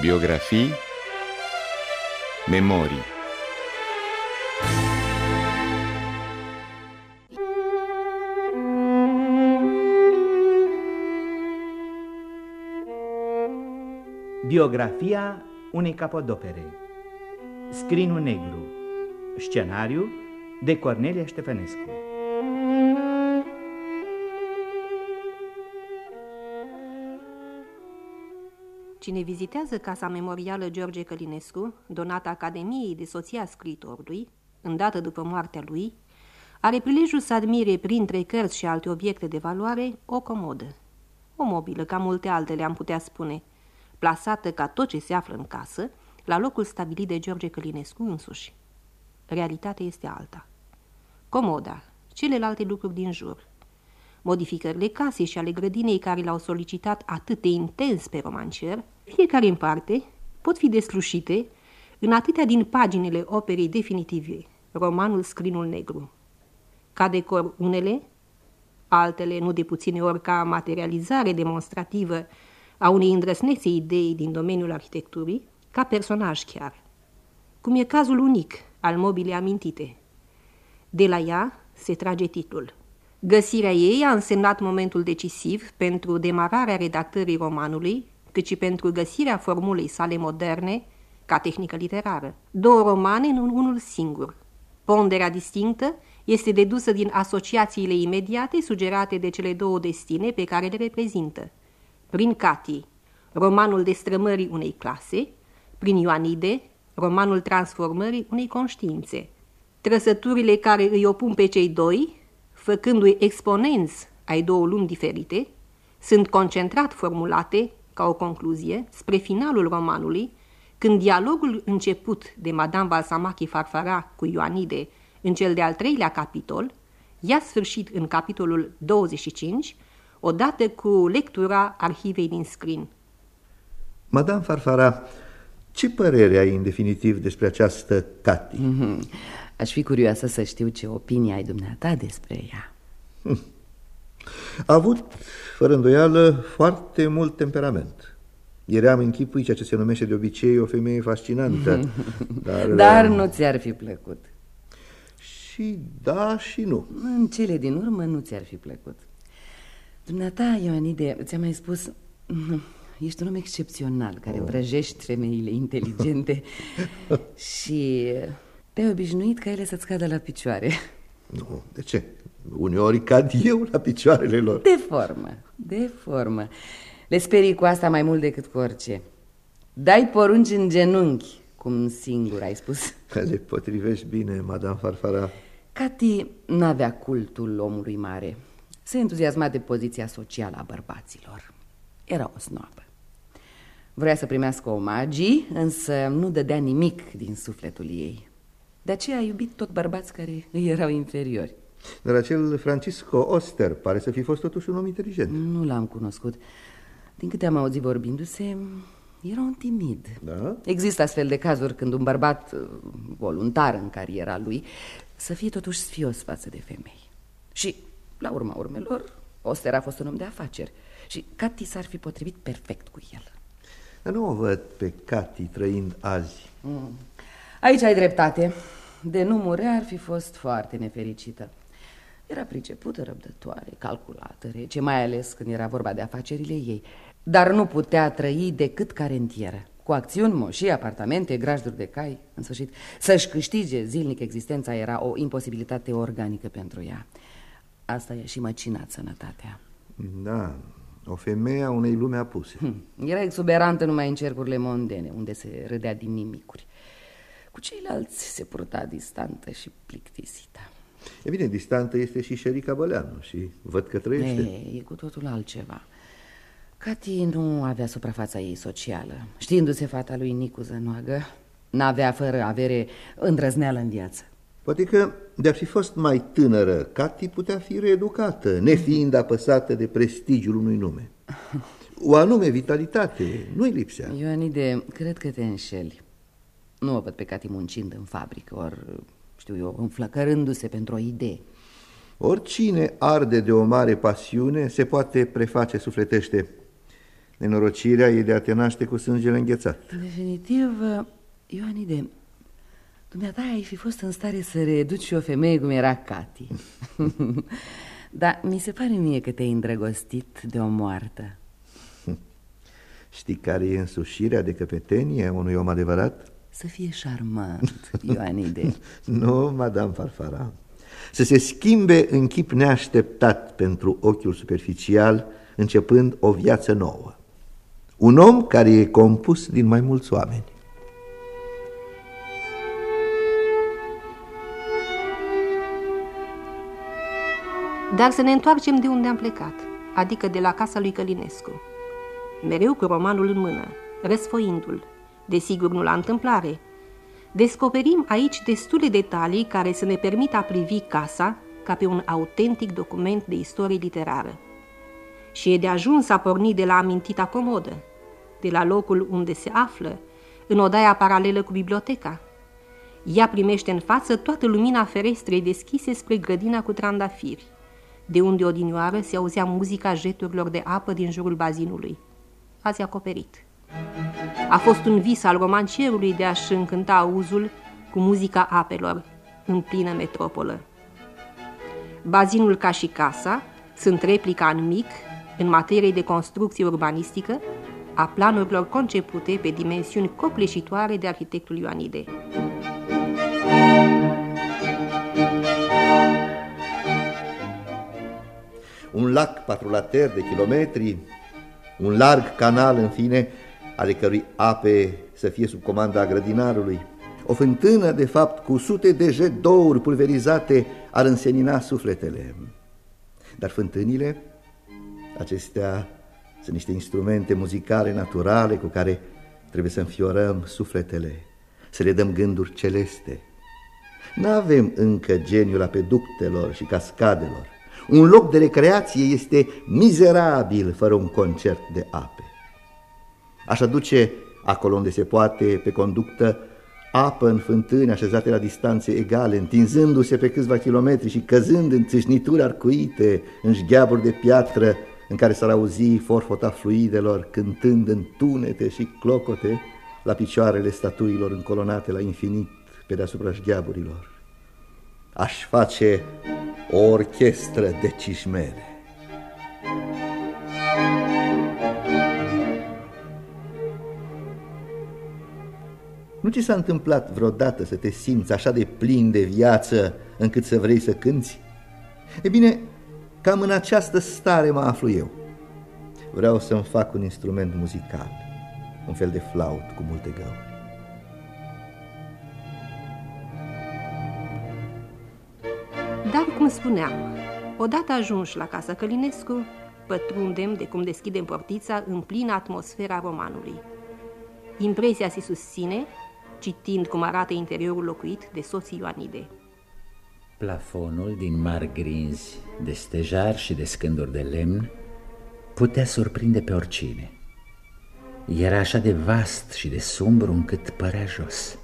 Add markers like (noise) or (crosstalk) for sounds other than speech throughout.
Biografii. Memorii. Biografia unei capodopere. Scrinul negru. Scenariu de Cornelia Ștefănescu Cine vizitează Casa Memorială George Călinescu, donată Academiei de soția scriitorului, îndată după moartea lui, are prilejul să admire printre cărți și alte obiecte de valoare o comodă. O mobilă, ca multe altele am putea spune, plasată ca tot ce se află în casă, la locul stabilit de George Călinescu însuși. Realitatea este alta. Comoda, celelalte lucruri din jur, modificările casei și ale grădinei care l-au solicitat atât de intens pe romancier, fiecare în parte, pot fi deslușite în atâtea din paginile operei definitive, romanul Scrinul Negru. Ca decor unele, altele nu de puține ori ca materializare demonstrativă a unei îndrăsnețe idei din domeniul arhitecturii, ca personaj chiar. Cum e cazul unic al mobilei amintite. De la ea se trage titlul. Găsirea ei a însemnat momentul decisiv pentru demararea redactării romanului, cât și pentru găsirea formulei sale moderne ca tehnică literară. Două romane în unul singur. Ponderea distinctă este dedusă din asociațiile imediate sugerate de cele două destine pe care le reprezintă. Prin Cati, romanul destrămării unei clase, prin Ioanide, romanul transformării unei conștiințe. Trăsăturile care îi opun pe cei doi, făcându-i exponenți ai două lumi diferite, sunt concentrat formulate, ca o concluzie, spre finalul romanului, când dialogul început de Madame Balsamachi Farfara cu Ioanide în cel de-al treilea capitol, ia sfârșit în capitolul 25, odată cu lectura arhivei din scrin. Madame Farfara, ce părere ai în definitiv despre această Cati? Mm -hmm. Aș fi curioasă să știu ce opinie ai dumneata despre ea. Hm. A avut, fără îndoială, foarte mult temperament. Era în închipui ceea ce se numește de obicei o femeie fascinantă. (laughs) Dar, dar nu ți-ar fi plăcut. Și da și nu. În cele din urmă nu ți-ar fi plăcut. Dumneata, Ioanide, ți-am mai spus... (laughs) Ești un om excepțional care oh. vrăjești femeile inteligente (laughs) și te-ai obișnuit ca ele să-ți cadă la picioare. Nu, de ce? Uneori cad eu la picioarele lor. De formă, de formă. Le sperii cu asta mai mult decât cu orice. Dai porunci în genunchi, cum singur ai spus. (laughs) Le potrivești bine, Madame Farfara. Cati n-avea cultul omului mare. Se entuziasma de poziția socială a bărbaților. Era o snoapă. Vrea să primească omagii, însă nu dădea nimic din sufletul ei. De aceea a iubit tot bărbați care îi erau inferiori. Dar acel Francisco Oster pare să fi fost totuși un om inteligent. Nu l-am cunoscut. Din câte am auzit vorbindu-se, era un timid. Da? Există astfel de cazuri când un bărbat uh, voluntar în cariera lui să fie totuși sfios față de femei. Și, la urma urmelor, Oster a fost un om de afaceri și Cati s-ar fi potrivit perfect cu el. Dar nu o văd pe Cati trăind azi. Mm. Aici ai dreptate. De nu murea ar fi fost foarte nefericită. Era pricepută, răbdătoare, calculată, rece, mai ales când era vorba de afacerile ei. Dar nu putea trăi decât ca rentieră, cu acțiuni, moșii, apartamente, grajduri de cai, în sfârșit. Să-și câștige zilnic existența era o imposibilitate organică pentru ea. Asta e și măcinat sănătatea. Da, o femeie a unei lume apuse. Hm, era exuberantă numai în cercurile mondene, unde se râdea din nimicuri. Cu ceilalți se purta distantă și plictisită. E bine, distantă este și Șerica Băleanu și văd că trăiește. E, e cu totul altceva. Cati nu avea suprafața ei socială. Știindu-se fata lui Nicu Zănoagă, n-avea fără avere îndrăzneală în viață. Poate că de-ar fi fost mai tânără, Cati putea fi reeducată, nefiind apăsată de prestigiul unui nume. O anume vitalitate nu-i lipsea. Ioanide, cred că te înșeli. Nu o văd pe Cati muncind în fabrică, ori, știu eu, înflăcărându-se pentru o idee. Oricine arde de o mare pasiune se poate preface sufletește. Nenorocirea e de a te naște cu sângele înghețat. Definitiv, Ioanide, dumneata ai fi fost în stare să reduci o femeie cum era Cati. (laughs) Dar mi se pare mie că te-ai îndrăgostit de o moartă. Știi care e însușirea de căpetenie a unui om adevărat? Să fie șarmant, Ioanide. (laughs) nu, madame Farfara. Să se schimbe în chip neașteptat pentru ochiul superficial, începând o viață nouă. Un om care e compus din mai mulți oameni. Dar să ne întoarcem de unde am plecat, adică de la casa lui Călinescu. Mereu cu romanul în mână, răsfoindu-l, desigur nu la întâmplare. Descoperim aici destule detalii care să ne permită a privi casa ca pe un autentic document de istorie literară. Și e de ajuns a porni de la amintita comodă, de la locul unde se află, în odaia paralelă cu biblioteca. Ea primește în față toată lumina ferestrei deschise spre grădina cu trandafiri, de unde odinioară se auzea muzica jeturilor de apă din jurul bazinului. Azi acoperit. A fost un vis al romancierului de a-și încânta auzul cu muzica apelor în plină metropolă. Bazinul ca și casa sunt replica în mic, în materie de construcție urbanistică, a planurilor concepute pe dimensiuni copleșitoare de arhitectul Ioanide. Un lac patrulater de kilometri, un larg canal, în fine, ale cărui ape să fie sub comanda grădinarului. O fântână, de fapt, cu sute de jedouri pulverizate ar însenina sufletele. Dar fântânile, acestea sunt niște instrumente muzicale naturale cu care trebuie să înfiorăm sufletele, să le dăm gânduri celeste. Nu avem încă geniul apeductelor și cascadelor. Un loc de recreație este mizerabil fără un concert de ape. Aș aduce, acolo unde se poate, pe conductă, apă în fântâni așezate la distanțe egale, întinzându-se pe câțiva kilometri și căzând în țâșnituri arcuite, în șgheaburi de piatră, în care s-ar auzi forfota fluidelor cântând în tunete și clocote la picioarele statuilor încolonate la infinit pe deasupra șgheaburilor. Aș face o orchestră de cișmele. Nu ți s-a întâmplat vreodată să te simți așa de plin de viață încât să vrei să cânți? E bine, cam în această stare mă aflu eu. Vreau să-mi fac un instrument muzical, un fel de flaut cu multe găuri. Dar, cum spuneam, odată ajunși la casa Călinescu, pătrundem de cum deschidem portița în plină atmosfera romanului. Impresia se susține citind cum arată interiorul locuit de soții Ioanide. Plafonul din mari grinzi, de stejar și de scânduri de lemn, putea surprinde pe oricine. Era așa de vast și de sumbru încât părea jos.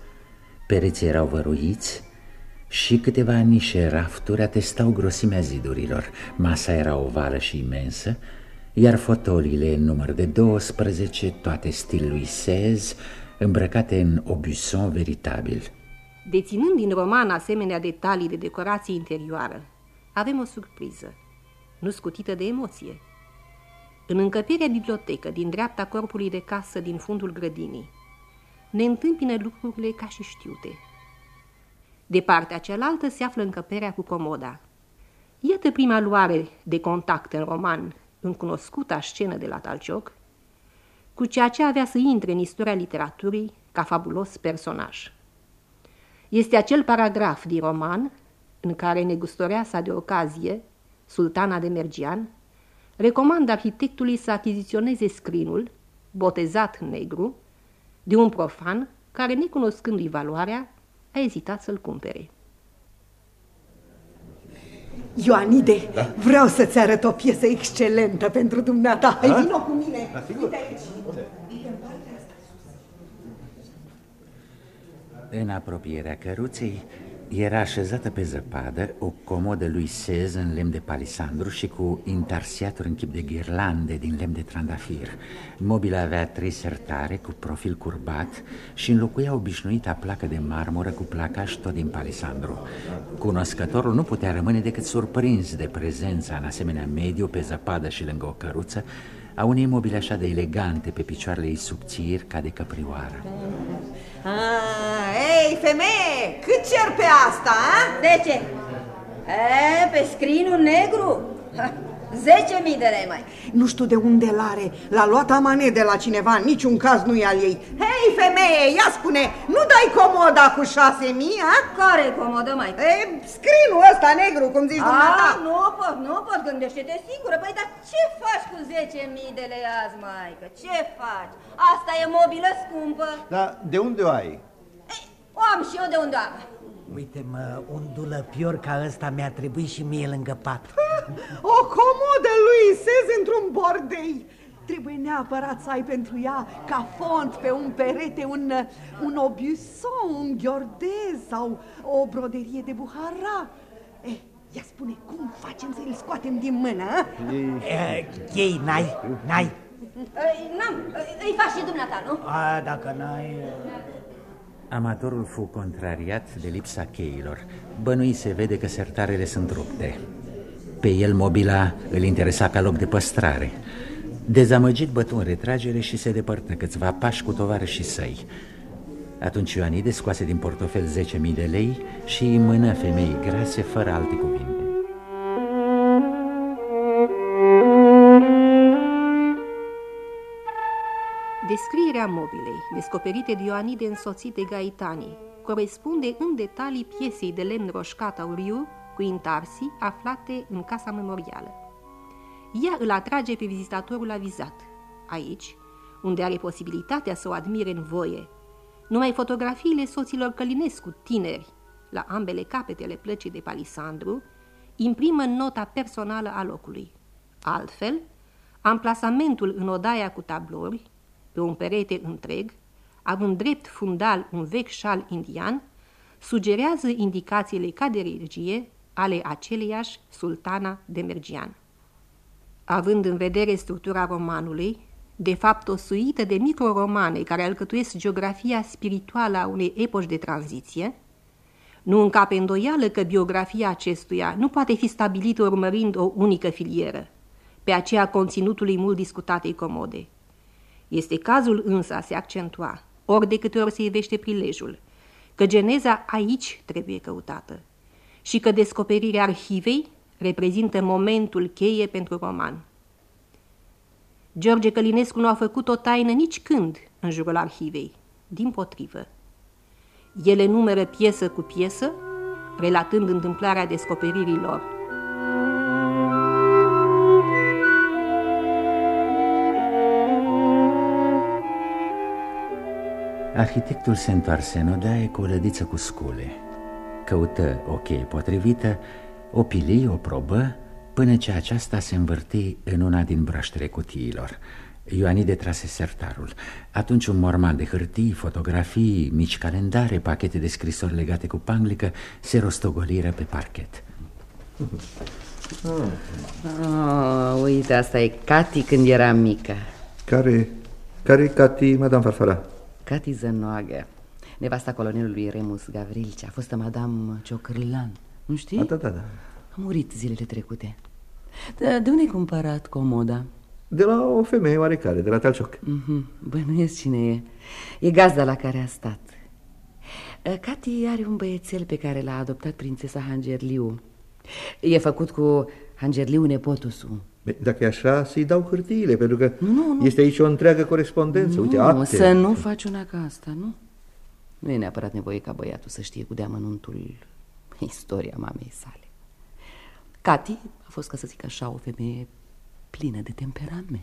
Pereții erau văruiți și câteva nișe rafturi atestau grosimea zidurilor. Masa era ovală și imensă, iar fotoliile în număr de 12, toate stilului sez, îmbrăcate în obuson veritabil. Deținând din roman asemenea detalii de decorație interioară, avem o surpriză, nu scutită de emoție. În încăperea bibliotecă din dreapta corpului de casă din fundul grădinii, ne întâmpină lucrurile ca și știute. De partea cealaltă se află încăperea cu comoda. Iată prima luare de contact în roman, în cunoscuta scenă de la Talcioc, cu ceea ce avea să intre în istoria literaturii ca fabulos personaj. Este acel paragraf din roman în care negustoreasa de ocazie, sultana de Mergian, recomandă arhitectului să achiziționeze scrinul, botezat negru, de un profan care, necunoscându-i valoarea, a ezitat să-l cumpere. Ioanide, da? vreau să-ți arăt o piesă excelentă pentru dumneata. Hai, vino cu mine. Da, sigur. Uite aici. În apropierea căruței Era așezată pe zăpadă o comodă lui Sez în lemn de palisandru și cu intarsiator în chip de ghirlande din lemn de trandafir. Mobila avea trei sertare cu profil curbat și înlocuia obișnuita placă de marmură cu placaș tot din palisandru. Cunoscătorul nu putea rămâne decât surprins de prezența în asemenea mediu pe zăpadă și lângă o căruță a unei mobile așa de elegante pe picioarele ei subțiri ca de căprioară. Ah, ei, femeie, cât cer pe asta, a? De ce? E, pe screen negru? Zece mii de lei mai. Nu știu de unde l-are. L-a luat amane de la cineva, în niciun caz nu e al ei. Hei, femeie, ia spune, nu dai comoda cu șase mii, a? Care comodă mai? E, scrinul ăsta negru, cum zici A, dumneata. nu pot, nu pot, gândește-te sigură. Păi, dar ce faci cu 10.000 de lei azi, maică? Ce faci? Asta e mobilă scumpă. Dar de unde o ai? Ei, o am și eu de unde am. Uite-mă, un dulăpior ca ăsta mi-a trebuit și mie lângă pat. (laughs) O comodă lui Sez într-un bordei. Trebuie neapărat să ai pentru ea ca font pe un perete un, un obuson, un ghiordez sau o broderie de buhara. Eh, ia spune, cum facem să îl scoatem din mână? a? E, Chei, n-ai, n-ai. Ei, N-am, îi faci și dumneata, nu? A, dacă n-ai... Amatorul fu contrariat de lipsa cheilor. Bănui se vede că sertarele sunt rupte. Pe el mobila îl interesa ca loc de păstrare. Dezamăgit bătu în retragere și se depărtă câțiva pași cu tovarășii săi. Atunci Ioanide scoase din portofel 10.000 de lei și îi mână femeii grase fără alte cuvinte. Descrierea mobilei, descoperite de Ioanide însoțit de Gaetani, corespunde în detalii piesei de lemn roșcat auriu cu intarsii aflate în casa memorială. Ea îl atrage pe vizitatorul avizat. Aici, unde are posibilitatea să o admire în voie, numai fotografiile soților Călinescu, tineri, la ambele capetele plăcii de palisandru, imprimă nota personală a locului. Altfel, amplasamentul în odaia cu tablouri, pe un perete întreg, având drept fundal un vechi șal indian, sugerează indicațiile ca de regie ale aceleiași sultana de Mergian. Având în vedere structura romanului, de fapt o suită de microromane care alcătuiesc geografia spirituală a unei epoci de tranziție, nu încape îndoială că biografia acestuia nu poate fi stabilită urmărind o unică filieră, pe aceea conținutului mult discutatei comode. Este cazul însă a se accentua, ori de câte ori se ivește prilejul, că geneza aici trebuie căutată și că descoperirea arhivei reprezintă momentul cheie pentru roman. George Călinescu nu a făcut o taină nici când în jurul arhivei, din potrivă. Ele numeră piesă cu piesă, relatând întâmplarea descoperirii Arhitectul se întoarse în odaie cu o lădiță cu scule. Căută o cheie potrivită, o pili, o probă, până ce aceasta se învârti în una din broaștele cutiilor. Ioanide trase sertarul. Atunci un morman de hârtii, fotografii, mici calendare, pachete de scrisori legate cu panglică se rostogoliră pe parchet. Oh, uite, asta e Cati când era mică. Care, care e Cati, Madame Farfara? Cati Zănoagă, nevasta colonelului Remus Gavrilcea, fostă Madame Ciocârlan. Nu știi? A, da, da, da. A murit zilele trecute. De, de unde ai cumpărat comoda? De la o femeie oarecare, de la Talcioc. Mm-hmm. Bănuiesc cine e. E gazda la care a stat. Cati are un băiețel pe care l-a adoptat prințesa Hangerliu. E făcut cu Hangerliu nepotusul. Bine, Dacă e așa, să-i dau hârtiile, pentru că Nu, nu. este aici o întreagă corespondență. Uite, nu, acte. să nu faci una ca asta, nu? Nu e neapărat nevoie ca băiatul să știe cu deamănuntul istoria mamei sale. Cati a fost, ca să zic așa, o femeie plină de temperament.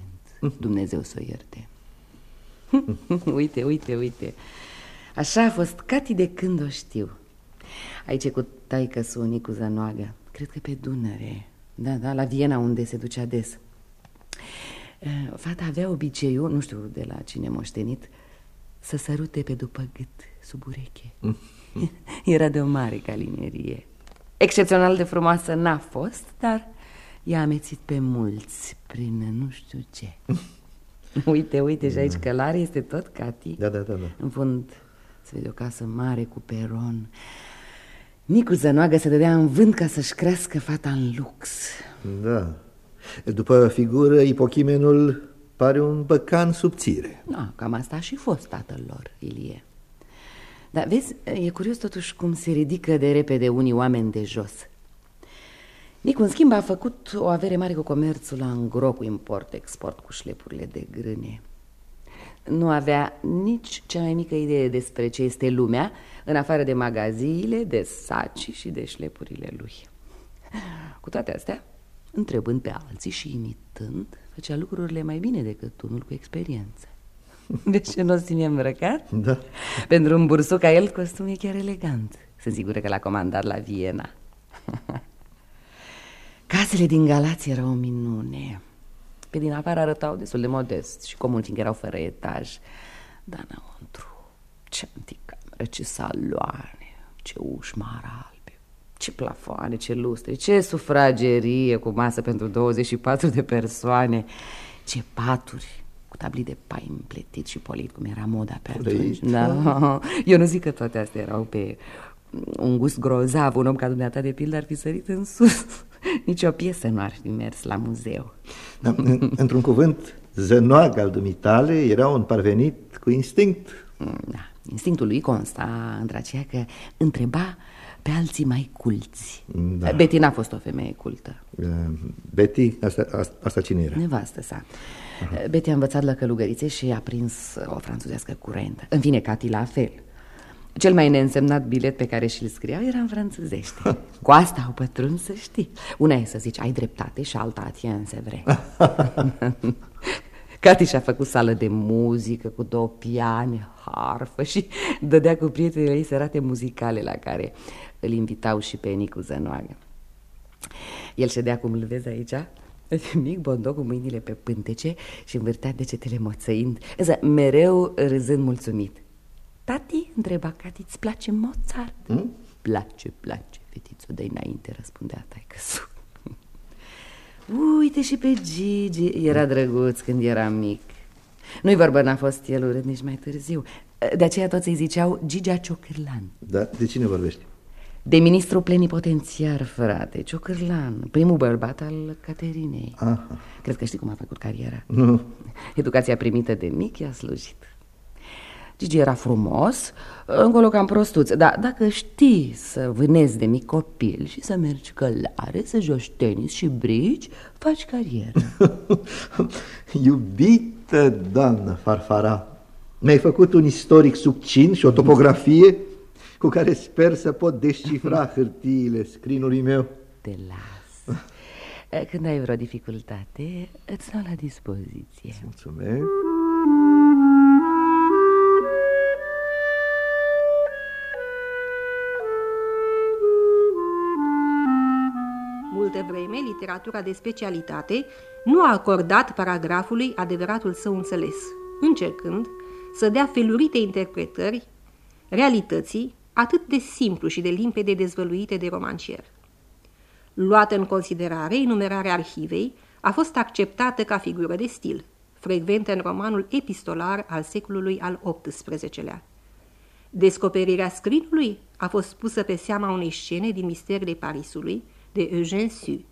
Dumnezeu să o ierte. (laughs) uite, uite, uite. Așa a fost Cati de când o știu. Aici e cu taică Nicu Zanoagă. Cred că pe Dunăre. Da, da, la Viena unde se ducea des. Eh, Fata avea obiceiul, nu știu de la cine moștenit, să sărute pe după gât, sub ureche. (laughs) Era de o mare calinerie. Excepțional de frumoasă n-a fost, dar i-a amețit pe mulți prin nu știu ce. (laughs) uite, uite, și aici călare este tot Cati. Da, da, da, da. În fund se vede o casă mare cu peron. Nicu Zănoagă se dădea în vânt ca să-și crească fata în lux. Da. După figură, ipochimenul pare un băcan subțire. Da, cam asta a și fost tatăl lor, Ilie. Dar vezi, e curios totuși cum se ridică de repede unii oameni de jos. Nicu, în schimb, a făcut o avere mare cu comerțul la îngro cu import-export cu șlepurile de grâne. Nu avea nici cea mai mică idee despre ce este lumea, în afară de magaziile, de saci și de șlepurile lui. Cu toate astea, întrebând pe alții și imitând, făcea lucrurile mai bine decât unul cu experiență. (laughs) De ce nu o ține îmbrăcat? Da. Pentru un bursuc ca el, costum e chiar elegant. Sunt sigură că l-a comandat la Viena. (laughs) Casele din Galați erau o minune. Pe din afară arătau destul de modest și comun, fiindcă erau fără etaj. Dar înăuntru, ce anticameră, ce saloane, ce uși mari albe, ce plafoane, ce lustre, ce sufragerie cu masă pentru 24 de persoane, ce paturi, cu tablii de pai împletit și polit, cum era moda pe atunci. Da. (laughs) Eu nu zic că toate astea erau pe un gust grozav. Un om ca dumneata, de pildă, ar fi sărit în sus. (laughs) Nici o piesă nu ar fi mers la muzeu. Da, (laughs) Într-un cuvânt, zănoag al dumitale era un parvenit cu instinct. Da, instinctul lui consta într-aceea că întreba pe alții mai culți. Da. Betty n-a fost o femeie cultă. Uh, Betty, asta, asta, asta cine era? Nevastă sa. Betty a învățat la călugărițe și a prins o franțuzească curentă. În fine, Cati la fel. Cel mai neînsemnat bilet pe care și-l scriau era în franțuzește. Cu asta au pătruns să știi. Una e să zici ai dreptate și alta atien se vre. (laughs) Cati și-a făcut sală de muzică cu două piane, harfă și dădea cu prietenii ei serate muzicale la care îl invitau și pe Nicu Zănoagă. El ședea cum îl vezi aici, (laughs) mic bondo cu mâinile pe pântece și învârtea degetele moțăind, însă mereu râzând mulțumit. Tati, întreba Cati, îți place Mozart? Hmm? Place, place, fetițo, de înainte, răspundea taică Uite și pe Gigi, era drăguț când era mic. Nu-i vorba, n-a fost el urât nici mai târziu. De aceea toți îi ziceau Gigea Ciocârlan. Da, de cine vorbești? De ministru plenipotențiar, frate, Ciocârlan, primul bărbat al Caterinei. Aha. Cred că știi cum a făcut cariera. Nu. Educația primită de mic i-a slujit. Gigi era frumos, încolo cam prostuț, dar dacă știi să vânezi de mic copil și să mergi călare, să joci tenis și brici, faci carieră. (laughs) Iubită doamnă Farfara, mi-ai făcut un istoric succint și o topografie cu care sper să pot descifra (laughs) hârtiile scrinului meu. Te las. Când ai vreo dificultate, îți stau la dispoziție. Mulțumesc. Multă vreme, literatura de specialitate nu a acordat paragrafului adevăratul său înțeles, încercând să dea felurite interpretări realității atât de simplu și de limpede dezvăluite de romancier. Luată în considerare, enumerarea arhivei a fost acceptată ca figură de stil, frecventă în romanul epistolar al secolului al XVIII-lea. Descoperirea scrinului a fost pusă pe seama unei scene din Misterele Parisului de Eugène Sue.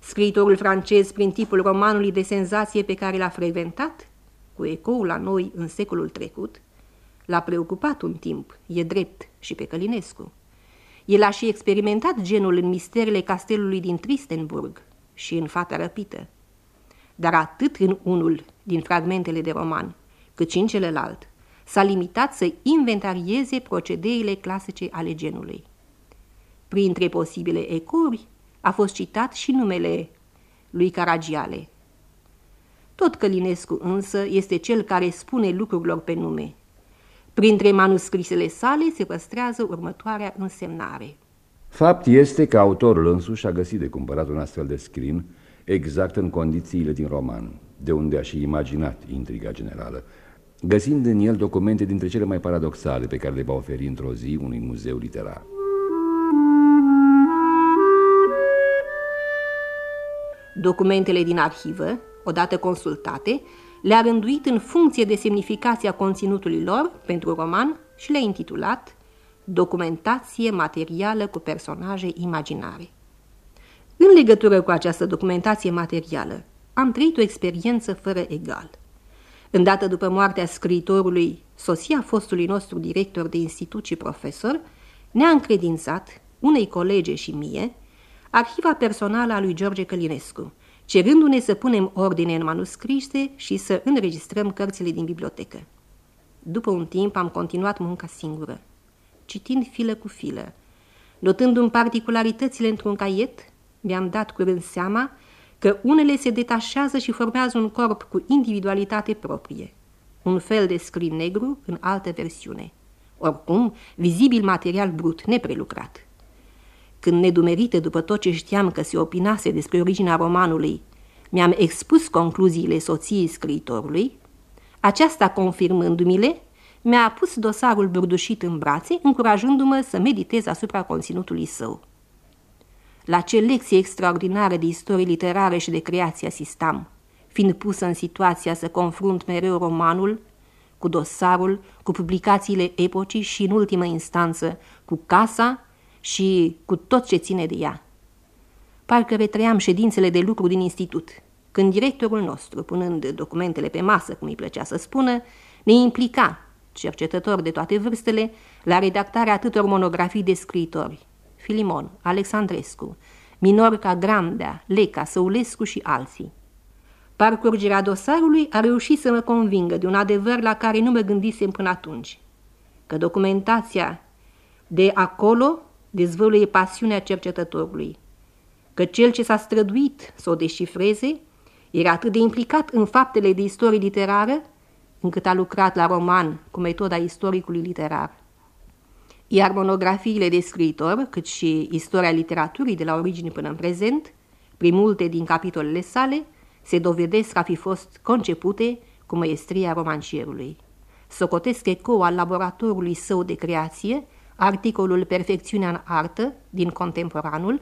Scriitorul francez, prin tipul romanului de senzație pe care l-a frecventat, cu ecoul la noi în secolul trecut, l-a preocupat un timp, e drept, și pe Călinescu. El a și experimentat genul în misterele castelului din Tristenburg și în Fata răpită. Dar atât în unul din fragmentele de roman, cât și în celălalt, s-a limitat să inventarieze procedeile clasice ale genului. Printre posibile ecouri a fost citat și numele lui Caragiale. Tot Călinescu însă este cel care spune lucrurilor pe nume. Printre manuscrisele sale se păstrează următoarea însemnare. Fapt este că autorul însuși a găsit de cumpărat un astfel de scrin exact în condițiile din roman, de unde a și imaginat intriga generală. găsind în el documente dintre cele mai paradoxale pe care le va oferi într-o zi unui muzeu literar. Documentele din arhivă, odată consultate, le-a rânduit în funcție de semnificația conținutului lor pentru roman și le-a intitulat Documentație materială cu personaje imaginare. În legătură cu această documentație materială, am trăit o experiență fără egal. Îndată după moartea scriitorului, sosia fostului nostru director de institut și profesor, ne-a încredințat, unei colege și mie, arhiva personală a lui George Călinescu, cerându-ne să punem ordine în manuscrise și să înregistrăm cărțile din bibliotecă. După un timp am continuat munca singură, citind filă cu filă, notându-mi particularitățile într-un caiet, mi-am dat curând seama că unele se detașează și formează un corp cu individualitate proprie, un fel de scrin negru în altă versiune, oricum vizibil material brut, neprelucrat. Când nedumerite după tot ce știam că se opinase despre originea romanului, mi-am expus concluziile soției scriitorului, aceasta confirmându-mi-le, mi-a pus dosarul burdușit în brațe, încurajându-mă să meditez asupra conținutului său. La ce lecție extraordinară de istorie literare și de creație asistam, fiind pusă în situația să confrunt mereu romanul cu dosarul, cu publicațiile epocii și, în ultimă instanță, cu casa și cu tot ce ține de ea. Parcă retrăiam ședințele de lucru din institut, când directorul nostru, punând documentele pe masă, cum îi plăcea să spună, ne implica, cercetător de toate vârstele, la redactarea atâtor monografii de scriitori, Filimon, Alexandrescu, Minorca Grandea, Leca, Săulescu și alții. Parcurgerea dosarului a reușit să mă convingă de un adevăr la care nu mă gândisem până atunci, că documentația de acolo dezvăluie pasiunea cercetătorului, că cel ce s-a străduit să o descifreze era atât de implicat în faptele de istorie literară, încât a lucrat la roman cu metoda istoricului literar. Iar monografiile de scriitor, cât și istoria literaturii de la origine până în prezent, prin multe din capitolele sale, se dovedesc a fi fost concepute cu măestria romancierului. Socotesc ecou al laboratorului său de creație, articolul Perfecțiunea în artă din Contemporanul,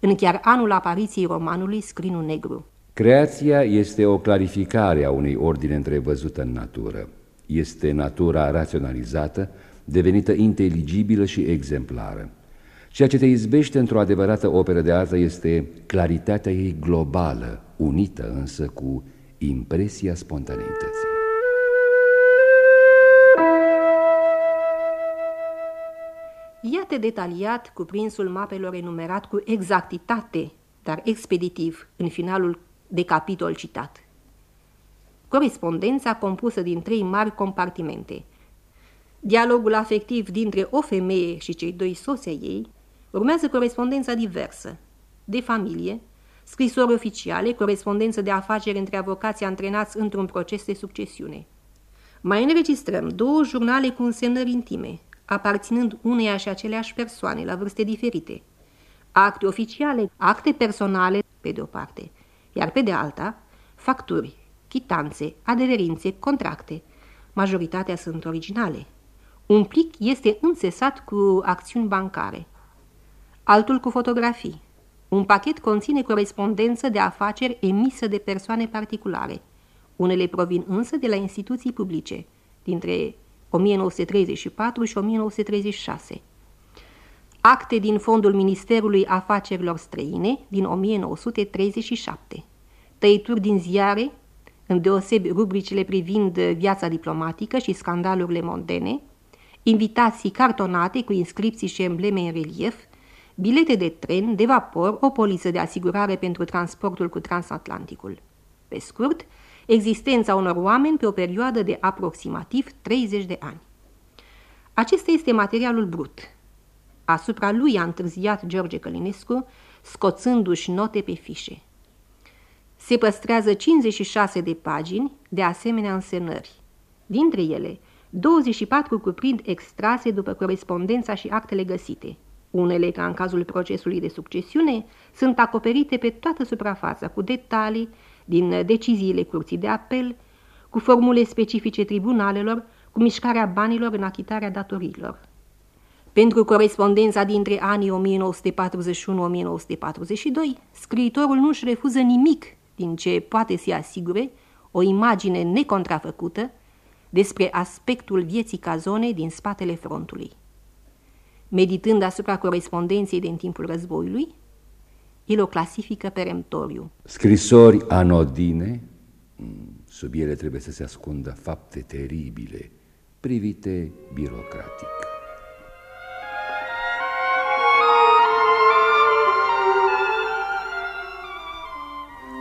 în chiar anul apariției romanului Scrinul Negru. Creația este o clarificare a unei ordine întrevăzută în natură. Este natura raționalizată, devenită inteligibilă și exemplară. Ceea ce te izbește într-o adevărată operă de artă este claritatea ei globală, unită însă cu impresia spontaneității. Iată detaliat cuprinsul mapelor enumerat cu exactitate, dar expeditiv, în finalul de capitol citat. Corespondența compusă din trei mari compartimente. Dialogul afectiv dintre o femeie și cei doi soți ai ei, urmează corespondența diversă, de familie, scrisori oficiale, corespondență de afaceri între avocații antrenați într-un proces de succesiune. Mai înregistrăm două jurnale cu însemnări intime, aparținând uneia și aceleași persoane la vârste diferite. Acte oficiale, acte personale, pe de o parte, iar pe de alta, facturi, chitanțe, adeverințe, contracte. Majoritatea sunt originale. Un plic este însesat cu acțiuni bancare, altul cu fotografii. Un pachet conține corespondență de afaceri emisă de persoane particulare. Unele provin însă de la instituții publice, dintre 1934 și 1936. Acte din fondul Ministerului Afacerilor Străine din 1937. Tăituri din ziare, îndeosebi rubricile privind viața diplomatică și scandalurile mondene, invitații cartonate cu inscripții și embleme în relief, bilete de tren, de vapor, o poliță de asigurare pentru transportul cu transatlanticul. Pe scurt, existența unor oameni pe o perioadă de aproximativ 30 de ani. Acesta este materialul brut. Asupra lui a întârziat George Călinescu, scoțându-și note pe fișe. Se păstrează 56 de pagini de asemenea însemnări. Dintre ele, 24 cuprind extrase după corespondența și actele găsite. Unele, ca în cazul procesului de succesiune, sunt acoperite pe toată suprafața, cu detalii din deciziile curții de apel, cu formule specifice tribunalelor, cu mișcarea banilor în achitarea datorilor. Pentru corespondența dintre anii 1941-1942, scriitorul nu își refuză nimic din ce poate să asigure o imagine necontrafăcută despre aspectul vieții cazone din spatele frontului. Meditând asupra corespondenței din timpul războiului, el o clasifică peremptoriu. Scrisori anodine, sub ele trebuie să se ascundă fapte teribile, privite birocratic.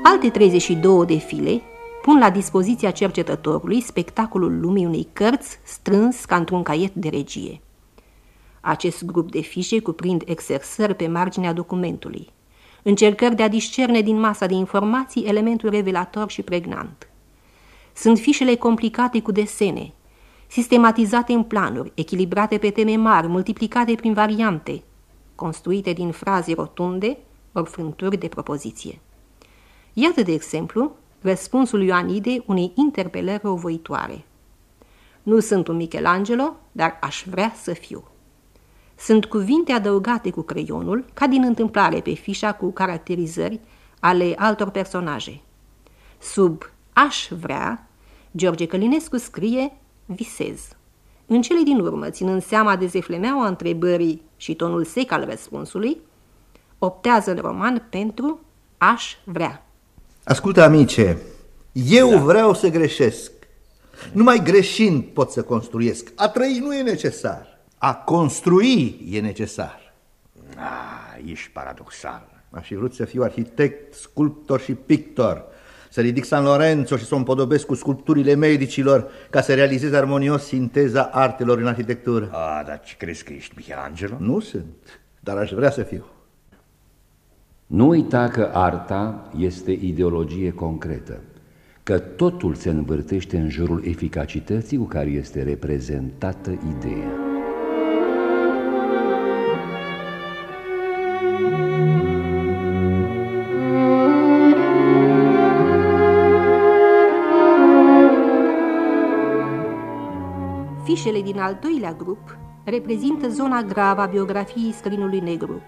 Alte 32 de file pun la dispoziția cercetătorului spectacolul lumii unei cărți strâns ca într-un caiet de regie. Acest grup de fișe cuprind exersări pe marginea documentului, încercări de a discerne din masa de informații elementul revelator și pregnant. Sunt fișele complicate cu desene, sistematizate în planuri, echilibrate pe teme mari, multiplicate prin variante, construite din fraze rotunde ori frânturi de propoziție. Iată, de exemplu, răspunsul Ioanide unei interpelări rovoitoare. Nu sunt un Michelangelo, dar aș vrea să fiu. Sunt cuvinte adăugate cu creionul, ca din întâmplare pe fișa cu caracterizări ale altor personaje. Sub aș vrea, George Călinescu scrie visez. În cele din urmă, ținând seama de zeflemeaua întrebării și tonul sec al răspunsului, optează în roman pentru aș vrea. Ascultă, amice, eu da. vreau să greșesc. Numai greșind pot să construiesc. A trăi nu e necesar. A construi e necesar. Ah, ești paradoxal. Aș fi vrut să fiu arhitect, sculptor și pictor, să ridic San Lorenzo și să o împodobesc cu sculpturile medicilor ca să realizez armonios sinteza artelor în arhitectură. Ah, dar ce crezi că ești Michelangelo? Nu sunt, dar aș vrea să fiu. Nu uita că arta este ideologie concretă, că totul se învârtește în jurul eficacității cu care este reprezentată ideea. Fișele din al doilea grup reprezintă zona gravă a biografiei scrinului negru,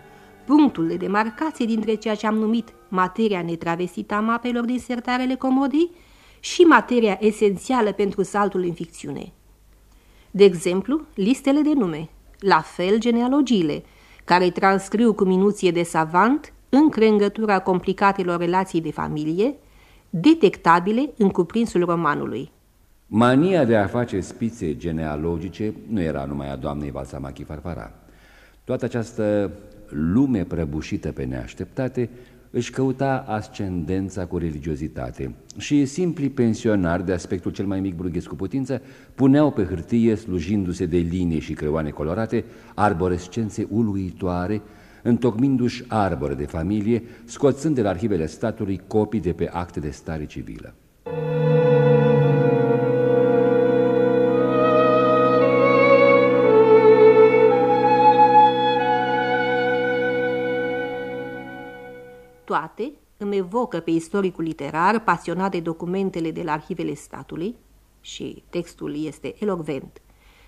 punctul de demarcație dintre ceea ce am numit materia netravestită a mapelor din sertarele comodii și materia esențială pentru saltul în ficțiune. De exemplu, listele de nume, la fel genealogiile, care transcriu cu minuție de savant încrengătura complicatelor relații de familie, detectabile în cuprinsul romanului. Mania de a face spițe genealogice nu era numai a doamnei Valsamachi Farfara. Toată această lume prăbușită pe neașteptate, își căuta ascendența cu religiozitate și simplii pensionari de aspectul cel mai mic burghez cu putință puneau pe hârtie, slujindu-se de linii și creoane colorate, arborescențe uluitoare, întocmindu-și arbore de familie, scoțând de la arhivele statului copii de pe acte de stare civilă. Toate îmi evocă pe istoricul literar, pasionat de documentele de la arhivele statului, și textul este elogvent.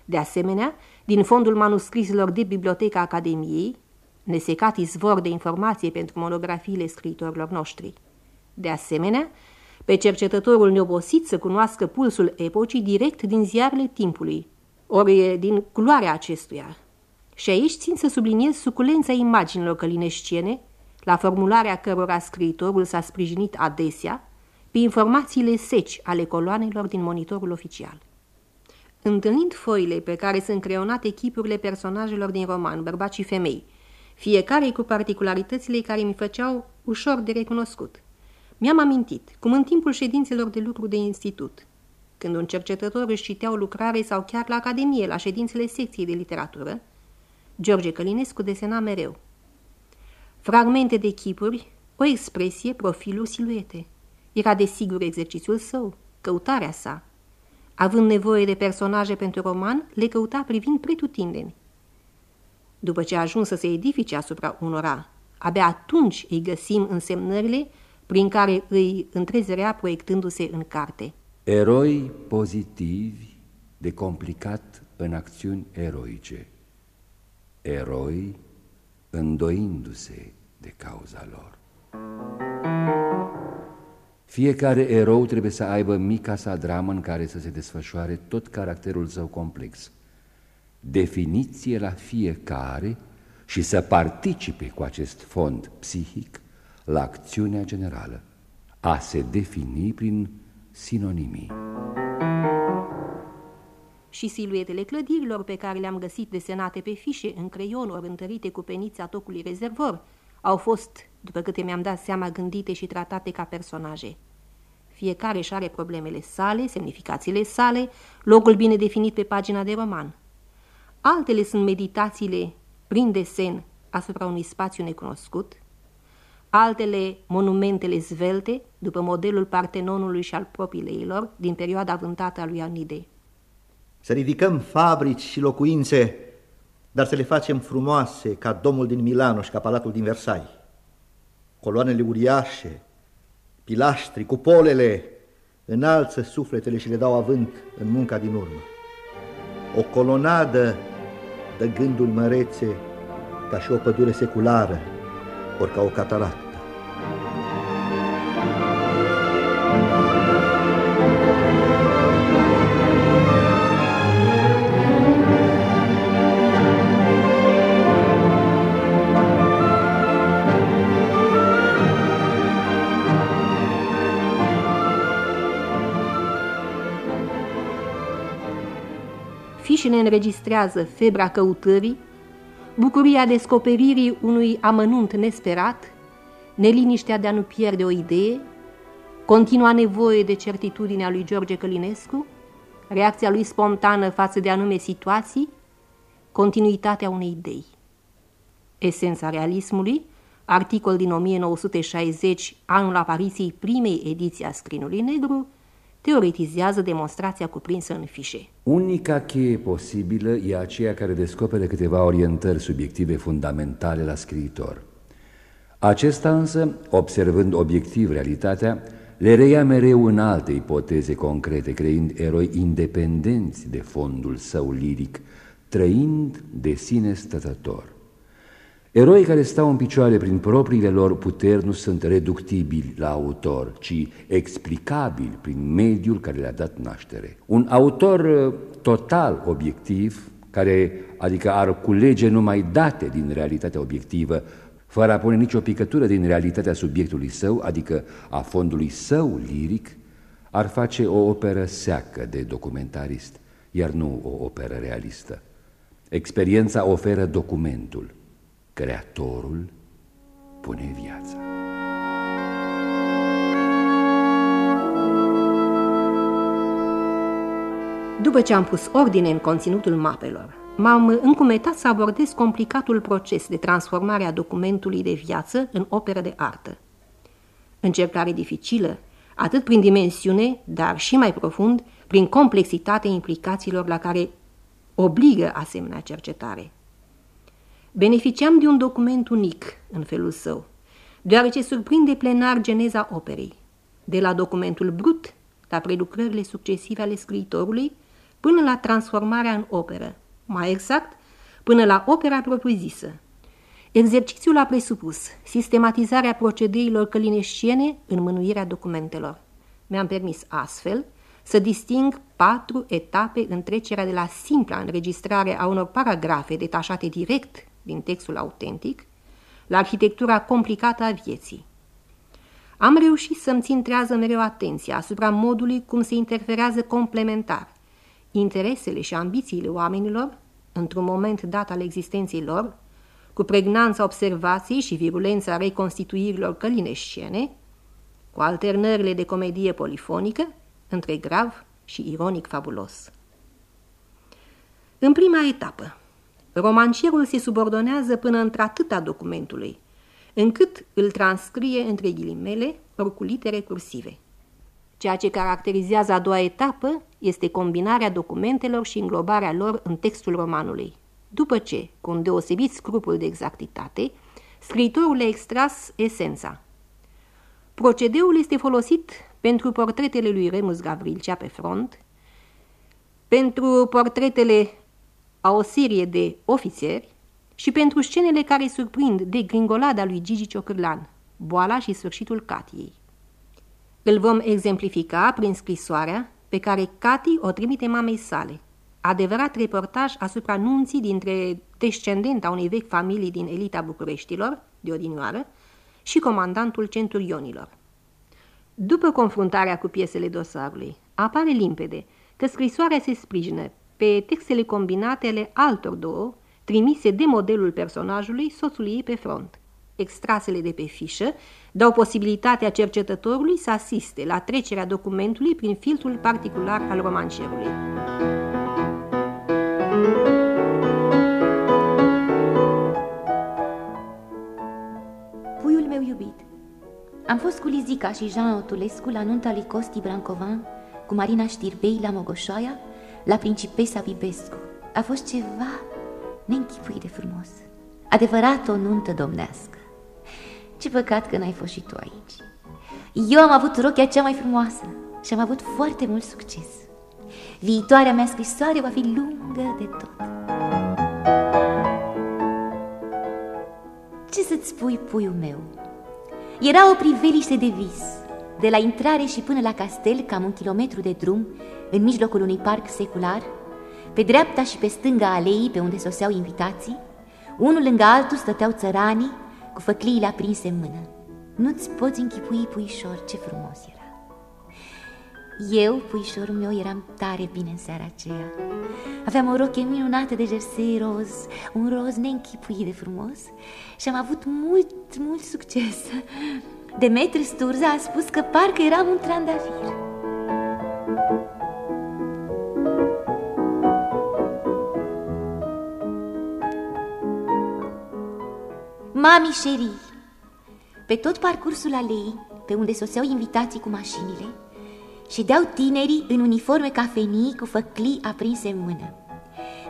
De asemenea, din fondul manuscriselor de Biblioteca Academiei, nesecat izvor de informație pentru monografiile scriitorilor noștri. De asemenea, pe cercetătorul neobosit să cunoască pulsul epocii direct din ziarele timpului, ori din culoarea acestuia. Și aici țin să subliniez suculența imaginilor călineștiene, la formularea cărora scriitorul s-a sprijinit adesea pe informațiile seci ale coloanelor din monitorul oficial. Întâlnind foile pe care sunt creionate echipurile personajelor din roman, bărbați și femei, fiecare cu particularitățile care mi făceau ușor de recunoscut, mi-am amintit cum în timpul ședințelor de lucru de institut, când un cercetător își citea o lucrare sau chiar la academie, la ședințele secției de literatură, George Călinescu desena mereu fragmente de chipuri, o expresie, profilul, siluete. Era desigur exercițiul său, căutarea sa. Având nevoie de personaje pentru roman, le căuta privind pretutindeni. După ce a ajuns să se edifice asupra unora, abia atunci îi găsim însemnările prin care îi întrezerea proiectându-se în carte. Eroi pozitivi de complicat în acțiuni eroice, eroi îndoindu-se de cauza lor. Fiecare erou trebuie să aibă mica sa dramă în care să se desfășoare tot caracterul său complex. Definiție la fiecare și să participe cu acest fond psihic la acțiunea generală, a se defini prin sinonimii. Și siluetele clădirilor pe care le-am găsit desenate pe fișe în creionuri întărite cu penița tocului rezervor au fost, după câte mi-am dat seama, gândite și tratate ca personaje. Fiecare își are problemele sale, semnificațiile sale, locul bine definit pe pagina de roman. Altele sunt meditațiile prin desen asupra unui spațiu necunoscut, altele monumentele zvelte, după modelul Partenonului și al propriilor din perioada vântată a lui Anide. Să ridicăm fabrici și locuințe, dar să le facem frumoase ca domul din Milano și ca palatul din Versailles. Coloanele uriașe, pilaștri, cupolele, înalță sufletele și le dau avânt în munca din urmă. O colonadă dă gândul mărețe ca și o pădure seculară, ori ca o cataractă. Fișele înregistrează febra căutării, bucuria descoperirii unui amănunt nesperat, neliniștea de a nu pierde o idee, continua nevoie de certitudinea lui George Călinescu, reacția lui spontană față de anume situații, continuitatea unei idei. Esența realismului, articol din 1960, anul apariției primei ediții a Scrinului Negru, teoretizează demonstrația cuprinsă în fișe. Unica cheie posibilă e aceea care descoperă câteva orientări subiective fundamentale la scriitor. Acesta însă, observând obiectiv realitatea, le reia mereu în alte ipoteze concrete, creând eroi independenți de fondul său liric, trăind de sine stătător. Eroi care stau în picioare prin propriile lor puteri nu sunt reductibili la autor, ci explicabili prin mediul care le-a dat naștere. Un autor uh, total obiectiv, care adică ar culege numai date din realitatea obiectivă, fără a pune nicio picătură din realitatea subiectului său, adică a fondului său liric, ar face o operă seacă de documentarist, iar nu o operă realistă. Experiența oferă documentul. Creatorul pune viața. După ce am pus ordine în conținutul mapelor, m-am încumetat să abordez complicatul proces de transformare a documentului de viață în operă de artă. Încercare dificilă, atât prin dimensiune, dar și mai profund, prin complexitatea implicațiilor la care obligă asemenea cercetare. Beneficiam de un document unic în felul său, deoarece surprinde plenar geneza operei, de la documentul brut la prelucrările succesive ale scriitorului, până la transformarea în operă, mai exact, până la opera propriu-zisă. Exercițiul a presupus sistematizarea procedeilor călineștiene în mânuirea documentelor. Mi-am permis astfel să disting patru etape în trecerea de la simpla înregistrare a unor paragrafe detașate direct din textul autentic, la arhitectura complicată a vieții. Am reușit să-mi țin trează mereu atenția asupra modului cum se interferează complementar interesele și ambițiile oamenilor, într-un moment dat al existenței lor, cu pregnanța observației și virulența reconstituirilor călineștiene, cu alternările de comedie polifonică între grav și ironic fabulos. În prima etapă, romancierul se subordonează până într-atâta documentului, încât îl transcrie între ghilimele ori cu litere cursive. Ceea ce caracterizează a doua etapă este combinarea documentelor și înglobarea lor în textul romanului. După ce, cu un deosebit scrupul de exactitate, scriitorul a extras esența. Procedeul este folosit pentru portretele lui Remus Gavrilcea pe front, pentru portretele a o serie de ofițeri și pentru scenele care surprind de gringolada lui Gigi Ciocârlan, boala și sfârșitul Catiei. Îl vom exemplifica prin scrisoarea pe care Cati o trimite mamei sale, adevărat reportaj asupra nunții dintre descendenta unei vechi familii din elita Bucureștilor, de odinioară, și comandantul centurionilor. După confruntarea cu piesele dosarului, apare limpede că scrisoarea se sprijină pe textele combinate ale altor două, trimise de modelul personajului soțului ei pe front. Extrasele de pe fișă dau posibilitatea cercetătorului să asiste la trecerea documentului prin filtrul particular al romancerului. Puiul meu iubit Am fost cu Lizica și Jean Otulescu la nunta lui Costi Brancovan cu Marina Știrbei la Mogoșoaia la Principesa Bibescu. A fost ceva neînchipuit de frumos. Adevărat o nuntă domnească. Ce păcat că n-ai fost și tu aici. Eu am avut rochia cea mai frumoasă și am avut foarte mult succes. Viitoarea mea scrisoare va fi lungă de tot. Ce să-ți spui, puiul meu? Era o priveliște de vis. De la intrare și până la castel, cam un kilometru de drum, în mijlocul unui parc secular, pe dreapta și pe stânga aleii pe unde soseau invitații, unul lângă altul stăteau țăranii cu făcliile aprinse în mână. Nu-ți poți închipui, puișor, ce frumos era. Eu, puișorul meu, eram tare bine în seara aceea. Aveam o roche minunată de jersey roz, un roz neînchipuit de frumos și am avut mult, mult succes. Demetri Sturza a spus că parcă eram un trandafir. Mami șerii, pe tot parcursul aleii, pe unde soseau invitații cu mașinile, ședeau tinerii în uniforme cafenii cu făclii aprinse în mână.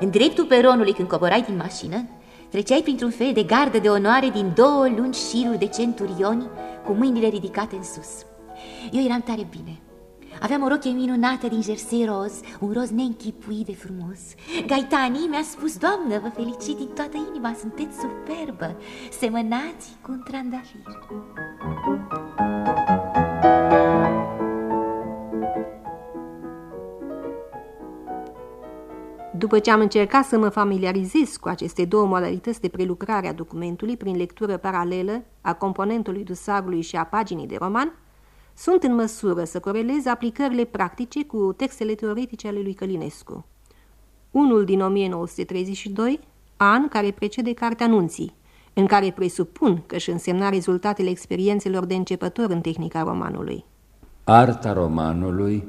În dreptul peronului, când coborai din mașină, treceai printr-un fel de gardă de onoare din două lungi șiruri de centurioni cu mâinile ridicate în sus. Eu eram tare bine. Aveam o rochie minunată din jersey roz, un roz neînchipuit de frumos. Gaitani mi-a spus, doamnă, vă felicit din toată inima, sunteți superbă, semănați cu un trandafir. După ce am încercat să mă familiarizez cu aceste două modalități de prelucrare a documentului prin lectură paralelă a componentului dosarului și a paginii de roman, sunt în măsură să corelez aplicările practice cu textele teoretice ale lui Călinescu. Unul din 1932, an care precede Cartea Anunții, în care presupun că își însemna rezultatele experiențelor de începător în tehnica romanului. Arta romanului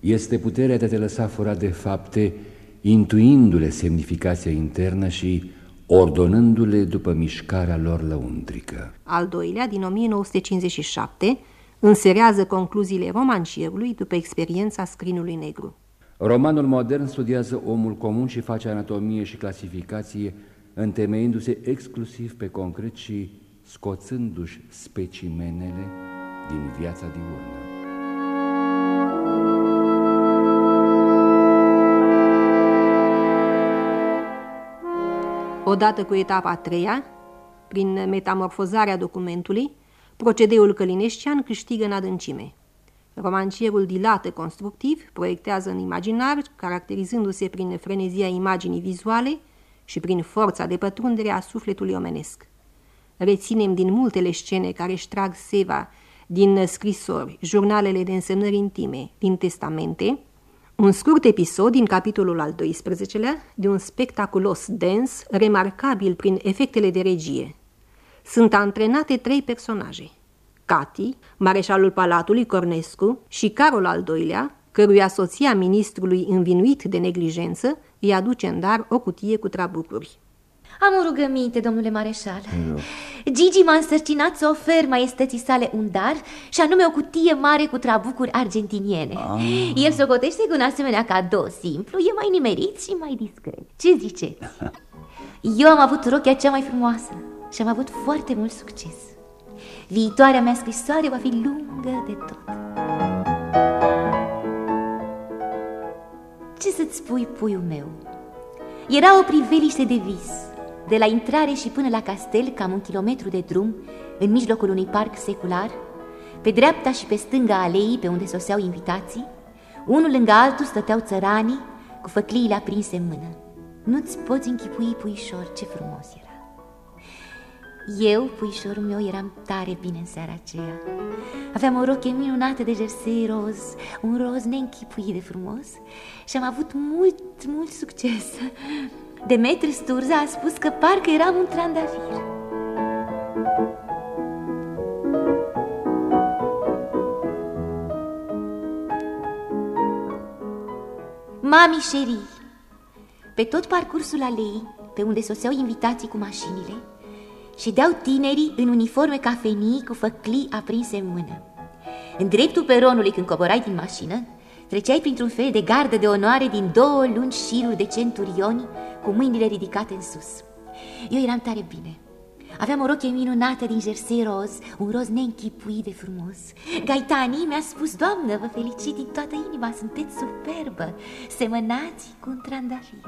este puterea de a te lăsa furat de fapte, intuindu-le semnificația internă și ordonându-le după mișcarea lor lăuntrică. Al doilea, din 1957, înserează concluziile romancierului după experiența scrinului negru. Romanul modern studiază omul comun și face anatomie și clasificație întemeindu-se exclusiv pe concret și scoțându-și specimenele din viața diurnă. Odată cu etapa a treia, prin metamorfozarea documentului, Procedeul călineștian câștigă în adâncime. Romancierul dilată constructiv, proiectează în imaginar, caracterizându-se prin frenezia imaginii vizuale și prin forța de pătrundere a sufletului omenesc. Reținem din multele scene care își trag seva din scrisori, jurnalele de însemnări intime, din testamente, un scurt episod din capitolul al 12-lea, de un spectaculos dens, remarcabil prin efectele de regie, sunt antrenate trei personaje. Cati, mareșalul Palatului Cornescu și Carol al II-lea, căruia soția ministrului învinuit de neglijență îi aduce în dar o cutie cu trabucuri. Am o rugăminte, domnule mareșal. Eu. Gigi m-a însărcinat să ofer maestății sale un dar și anume o cutie mare cu trabucuri argentiniene. Ah. El socotește cu un asemenea cadou simplu e mai nimerit și mai discret. Ce ziceți? (laughs) Eu am avut rochia cea mai frumoasă și am avut foarte mult succes. Viitoarea mea scrisoare va fi lungă de tot. Ce să-ți spui, puiul meu? Era o priveliște de vis – de la intrare și până la castel Cam un kilometru de drum În mijlocul unui parc secular Pe dreapta și pe stânga aleii Pe unde soseau invitații Unul lângă altul stăteau țăranii Cu făcliile aprinse în mână. Nu-ți poți închipui, puișor, ce frumos era. Eu, puișorul meu, eram tare bine în seara aceea. Aveam o roche minunată de jersey roz Un roz neînchipuit de frumos Și am avut mult, mult succes Demetri Sturza a spus că parcă eram un trandafir Mami Sheri Pe tot parcursul alei, pe unde soseau invitații cu mașinile Ședeau tinerii în uniforme cafenii cu făclii aprinse în mână. În dreptul peronului, când coborai din mașină, treceai printr-un fel de gardă de onoare din două lungi șiruri de centurioni cu mâinile ridicate în sus. Eu eram tare bine. Aveam o roche minunată din jersey roz, un roz neînchipuit de frumos. Gaitani mi-a spus, Doamnă, vă felicit din toată inima, sunteți superbă, semănați cu un trandafir.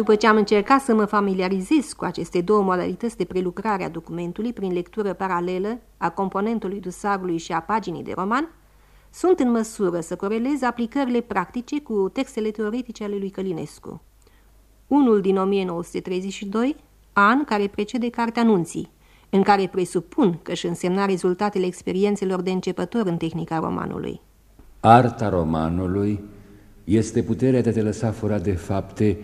După ce am încercat să mă familiarizez cu aceste două modalități de prelucrare a documentului prin lectură paralelă a componentului dosarului și a paginii de roman, sunt în măsură să corelez aplicările practice cu textele teoretice ale lui Călinescu. Unul din 1932, an care precede Cartea Anunții, în care presupun că își însemna rezultatele experiențelor de începător în tehnica romanului. Arta romanului este puterea de a te lăsa furat de fapte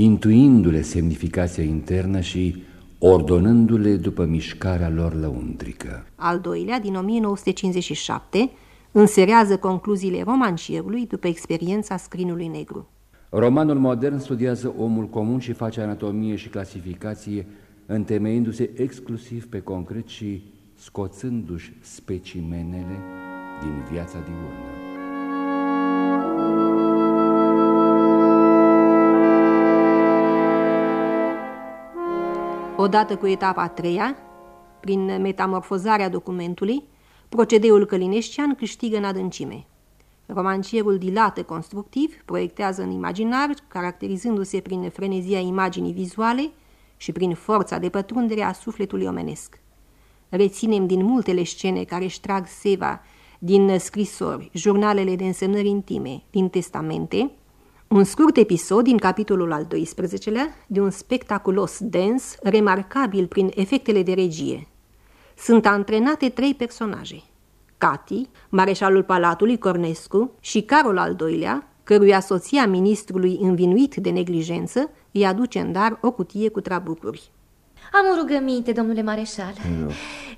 intuindu-le semnificația internă și ordonându-le după mișcarea lor lăuntrică. Al doilea, din 1957, înserează concluziile romancierului după experiența scrinului negru. Romanul modern studiază omul comun și face anatomie și clasificație întemeindu-se exclusiv pe concret și scoțându-și specimenele din viața diurnă. Odată cu etapa a treia, prin metamorfozarea documentului, procedeul călineștian câștigă în adâncime. Romancierul dilată constructiv, proiectează în imaginar, caracterizându-se prin frenezia imaginii vizuale și prin forța de pătrundere a sufletului omenesc. Reținem din multele scene care își trag seva din scrisori, jurnalele de însemnări intime, din testamente, un scurt episod din capitolul al 12-lea, de un spectaculos dens, remarcabil prin efectele de regie. Sunt antrenate trei personaje. Cati, mareșalul Palatului Cornescu și Carol al II-lea, căruia soția ministrului învinuit de neglijență îi aduce în dar o cutie cu trabucuri. Am o rugăminte, domnule mareșal. Nu.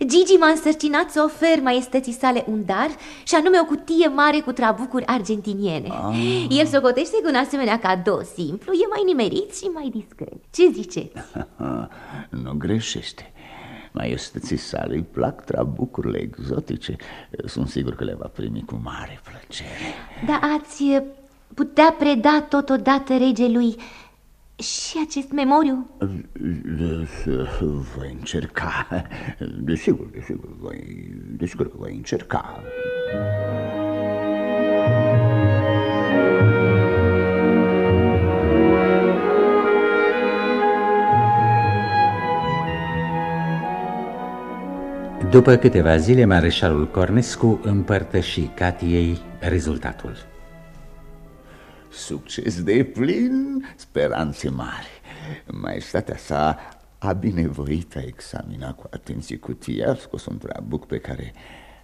Gigi m-a însărcinat să ofer maestății sale un dar și anume o cutie mare cu trabucuri argentiniene. Ah. El socotește că un asemenea cadou simplu e mai nimerit și mai discret. Ce ziceți? (laughs) nu greșește. Maestății sale îi plac trabucurile exotice. Sunt sigur că le va primi cu mare plăcere. Da, ați putea preda totodată regelui și acest memoriu? Voi încerca, desigur, desigur, voi, desigur că voi încerca. După câteva zile, mareșalul Cornescu împărtăși Catiei rezultatul. Succes de plin, speranțe mari. Maestatea sa a binevoit a examina cu atenție cutia, a scos un trabuc pe care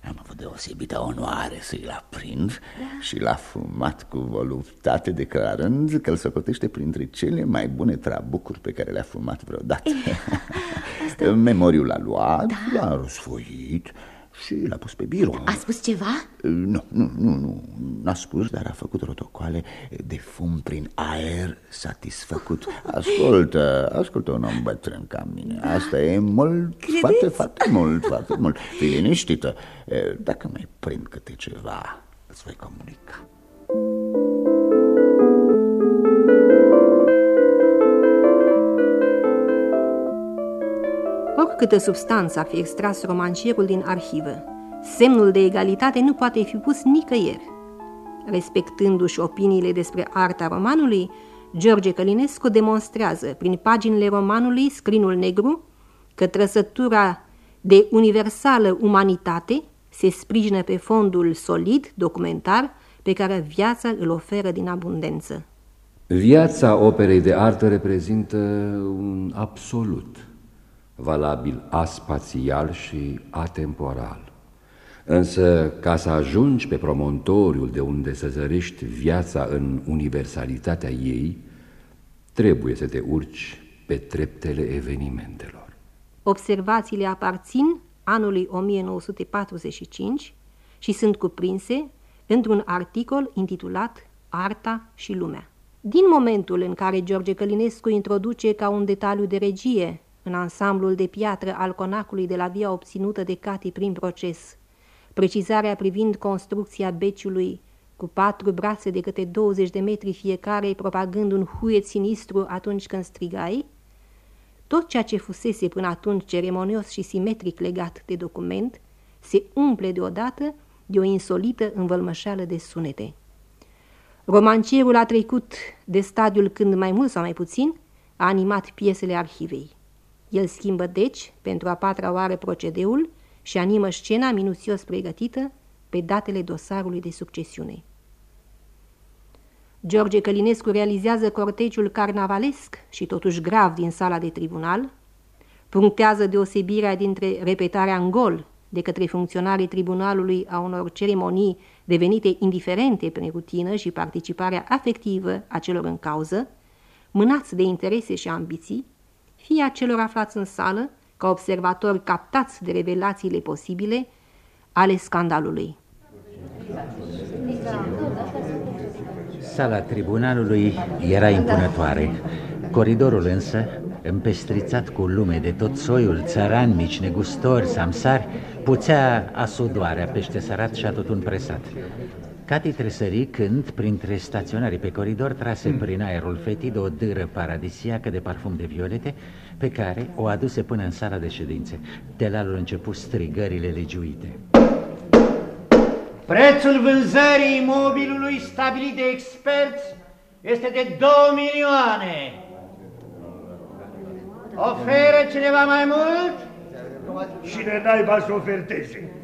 am avut deosebită onoare să-i aprind da. și l-a fumat cu voluptate declarând că îl socotește printre cele mai bune trabucuri pe care le-a fumat vreodată. E, (laughs) asta... Memoriul l-a luat, da. l-a răsfoit și l-a pus pe birou. A spus ceva? Nu, nu, nu, nu, n-a spus, dar a făcut protocoale de fum prin aer satisfăcut. Ascultă, ascultă un om bătrân ca mine, asta e mult, Credeți? foarte, foarte mult, foarte mult. Fii liniștită, dacă mai prind câte ceva, îți voi comunica. Oricâtă substanță ar fi extras romancierul din arhivă, semnul de egalitate nu poate fi pus nicăieri. Respectându-și opiniile despre arta romanului, George Călinescu demonstrează prin paginile romanului Scrinul Negru că trăsătura de universală umanitate se sprijină pe fondul solid, documentar, pe care viața îl oferă din abundență. Viața operei de artă reprezintă un absolut, valabil aspațial și atemporal. Însă, ca să ajungi pe promontoriul de unde să zărești viața în universalitatea ei, trebuie să te urci pe treptele evenimentelor. Observațiile aparțin anului 1945 și sunt cuprinse într-un articol intitulat Arta și lumea. Din momentul în care George Călinescu introduce ca un detaliu de regie în ansamblul de piatră al conacului de la via obținută de Cati prin proces, precizarea privind construcția beciului cu patru brațe de câte 20 de metri fiecare, propagând un huiet sinistru atunci când strigai, tot ceea ce fusese până atunci ceremonios și simetric legat de document se umple deodată de o insolită învălmășeală de sunete. Romancierul a trecut de stadiul când mai mult sau mai puțin a animat piesele arhivei. El schimbă deci, pentru a patra oară, procedeul și animă scena minuțios pregătită pe datele dosarului de succesiune. George Călinescu realizează cortegiul carnavalesc și totuși grav din sala de tribunal, punctează deosebirea dintre repetarea în gol de către funcționarii tribunalului a unor ceremonii devenite indiferente prin rutină și participarea afectivă a celor în cauză, mânați de interese și ambiții, fie a celor aflați în sală, ca observatori captați de revelațiile posibile ale scandalului. Sala tribunalului era impunătoare. Coridorul însă, împestrițat cu lume de tot soiul, țărani, mici negustori, samsari, puțea asudoarea, pește sărat și atotun presat. Cati tresări când, printre staționarii pe coridor, trase mm. prin aerul fetid o dâră paradisiacă de parfum de violete, pe care o aduse până în sala de ședințe. Telalul început strigările legiuite. Prețul vânzării imobilului stabilit de experți este de 2 milioane. Oferă cineva mai mult? Cine naiba să oferteze?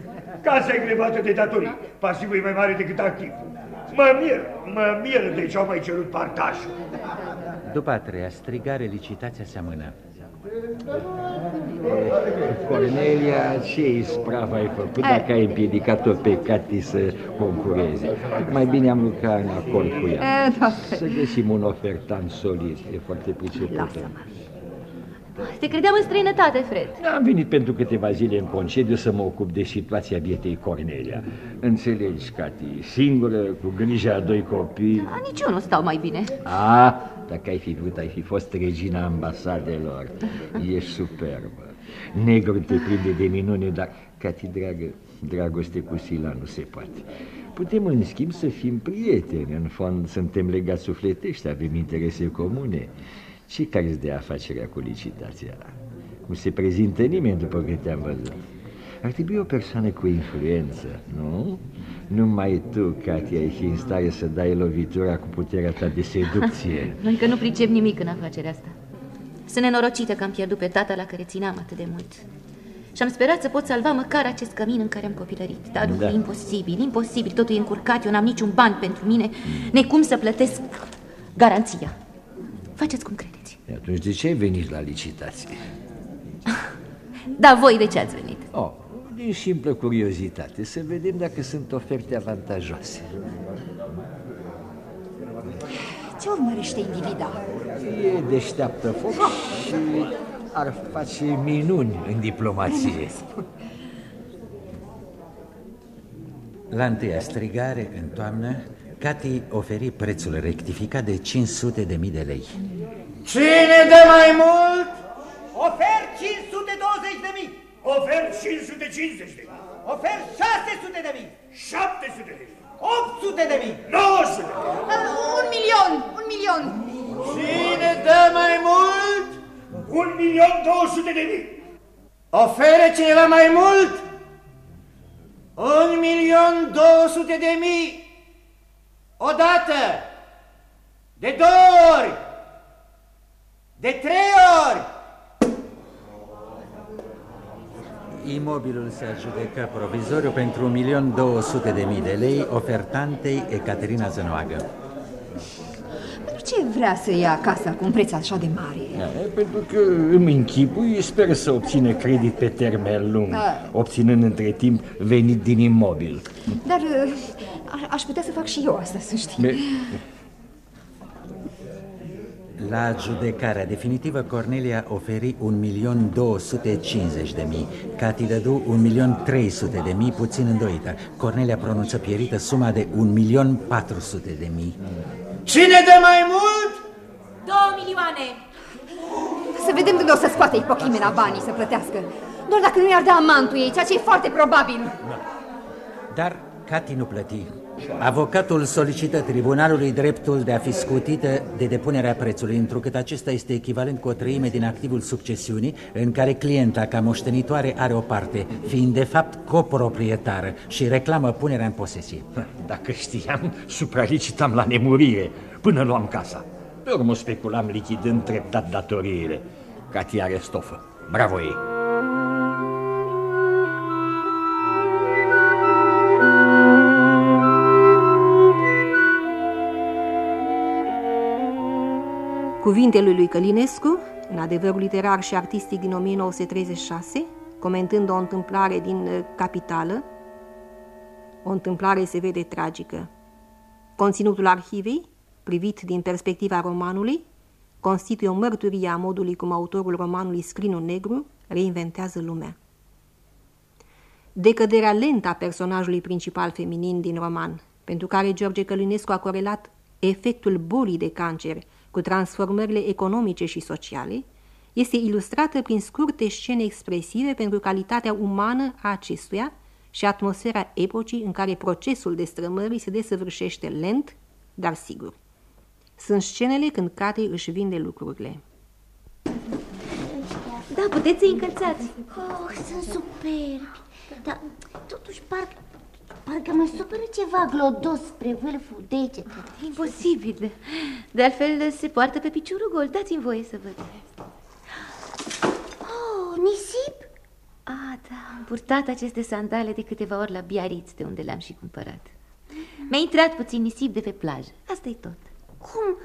Casa e grevată de datorii, pasivul e mai mare decât activul. Mă mir, mă mir de ce au mai cerut partajul. După a treia strigare, licitația se amână. Cornelia, ce ispravă ai făcut dacă ai împiedicat-o pe Cati să concureze? Mai bine am lucrat în acord cu ea. Da. Să găsim un ofertant solid, e foarte pricepută. Lasă-mă. Te credeam în străinătate, Fred. Am venit pentru câteva zile în concediu să mă ocup de situația bietei Cornelia. Înțelegi, Cati, singură, cu grija a doi copii... A, nici eu nu stau mai bine. A, dacă ai fi vrut, ai fi fost regina ambasadelor. Ești superbă. Negru te prinde de minune, dar, Cati, dragă, dragoste cu Sila nu se poate. Putem, în schimb, să fim prieteni. În fond, suntem legați sufletești, avem interese comune. Și care-ți de afacerea cu licitația? Nu se prezintă nimeni după câte am văzut. Ar trebui o persoană cu influență, nu? Numai tu, Katia, ai fi în stare să dai lovitura cu puterea ta de seducție. (laughs) Noi că nu pricep nimic în afacerea asta. Sunt nenorocită că am pierdut pe tata la care țineam atât de mult. Și am sperat să pot salva măcar acest cămin în care am copilărit. Dar da. e imposibil, imposibil. Totul e încurcat, eu n-am niciun ban pentru mine, mm. necum să plătesc garanția. Faceți cum credeți. E atunci de ce ai venit la licitație? (laughs) Da, voi de ce ați venit? Oh, din simplă curiozitate, să vedem dacă sunt oferte avantajoase. Ce urmărește individa? E deșteaptă foc și ar face minuni în diplomație. La întâia strigare, în toamnă, Cati oferi prețul rectificat de 500 de mii de lei. Cine dă mai mult? Ofer 520 de mii. Ofer 550 de mii. Ofer 600 de mii. 700 de mii. 800 de mii. 900 de mii. Un milion, un milion. Cine dă mai mult? Un milion 200 de mii. Oferă cineva mai mult? Un milion două sute de mii. Odată. De două ori. De trei ori. Imobilul se adjudecă provizoriu pentru 1.200.000 de lei ofertantei Ecaterina Zănoagă. Pentru ce vrea să ia casa cu un preț așa de mare? Da, pentru că îmi închipui, sper să obține credit pe termen lung, Da. obținând între timp venit din imobil. Dar uh, a- aș putea să fac și eu asta, să știi. Be- La judecarea definitivă, Cornelia oferi 1.250.000, Cati dădu 1.300.000, puțin îndoită. Cornelia pronunță pierită suma de 1.400.000. Cine dă mai mult? Două milioane! Să vedem de unde o să scoate ipoclimena banii să plătească. Doar dacă nu i-ar da amantul ei, ceea ce e foarte probabil. Dar Cati nu plăti. Avocatul solicită tribunalului dreptul de a fi scutită de depunerea prețului, întrucât acesta este echivalent cu o treime din activul succesiunii, în care clienta, ca moștenitoare, are o parte, fiind de fapt coproprietară și reclamă punerea în posesie. (laughs) Dacă știam, supralicitam la nemurire până luam casa. Pe urmă speculam lichidând treptat datoriile. Cati are stofă. Bravo ei! Cuvintele lui Călinescu, în adevărul literar și artistic din 1936, comentând o întâmplare din uh, Capitală, o întâmplare se vede tragică. Conținutul arhivei, privit din perspectiva romanului, constituie o mărturie a modului cum autorul romanului Scrinul Negru reinventează lumea. Decăderea lentă a personajului principal feminin din roman, pentru care George Călinescu a corelat efectul bolii de cancer cu transformările economice și sociale, este ilustrată prin scurte scene expresive pentru calitatea umană a acestuia și atmosfera epocii în care procesul destrămării se desăvârșește lent, dar sigur. Sunt scenele când Cathy își vinde lucrurile. Da, puteți să-i încălțați. Oh, sunt superbi. Dar totuși parcă, parcă mă supără ceva glodos spre vârful degetelor. Imposibil. De altfel, se poartă pe piciorul gol. Dați-mi voie să văd. Oh, nisip? A, da, am purtat aceste sandale de câteva ori la Biarritz, de unde le-am și cumpărat. Mi-a intrat puțin nisip de pe plajă. asta e tot. Cum?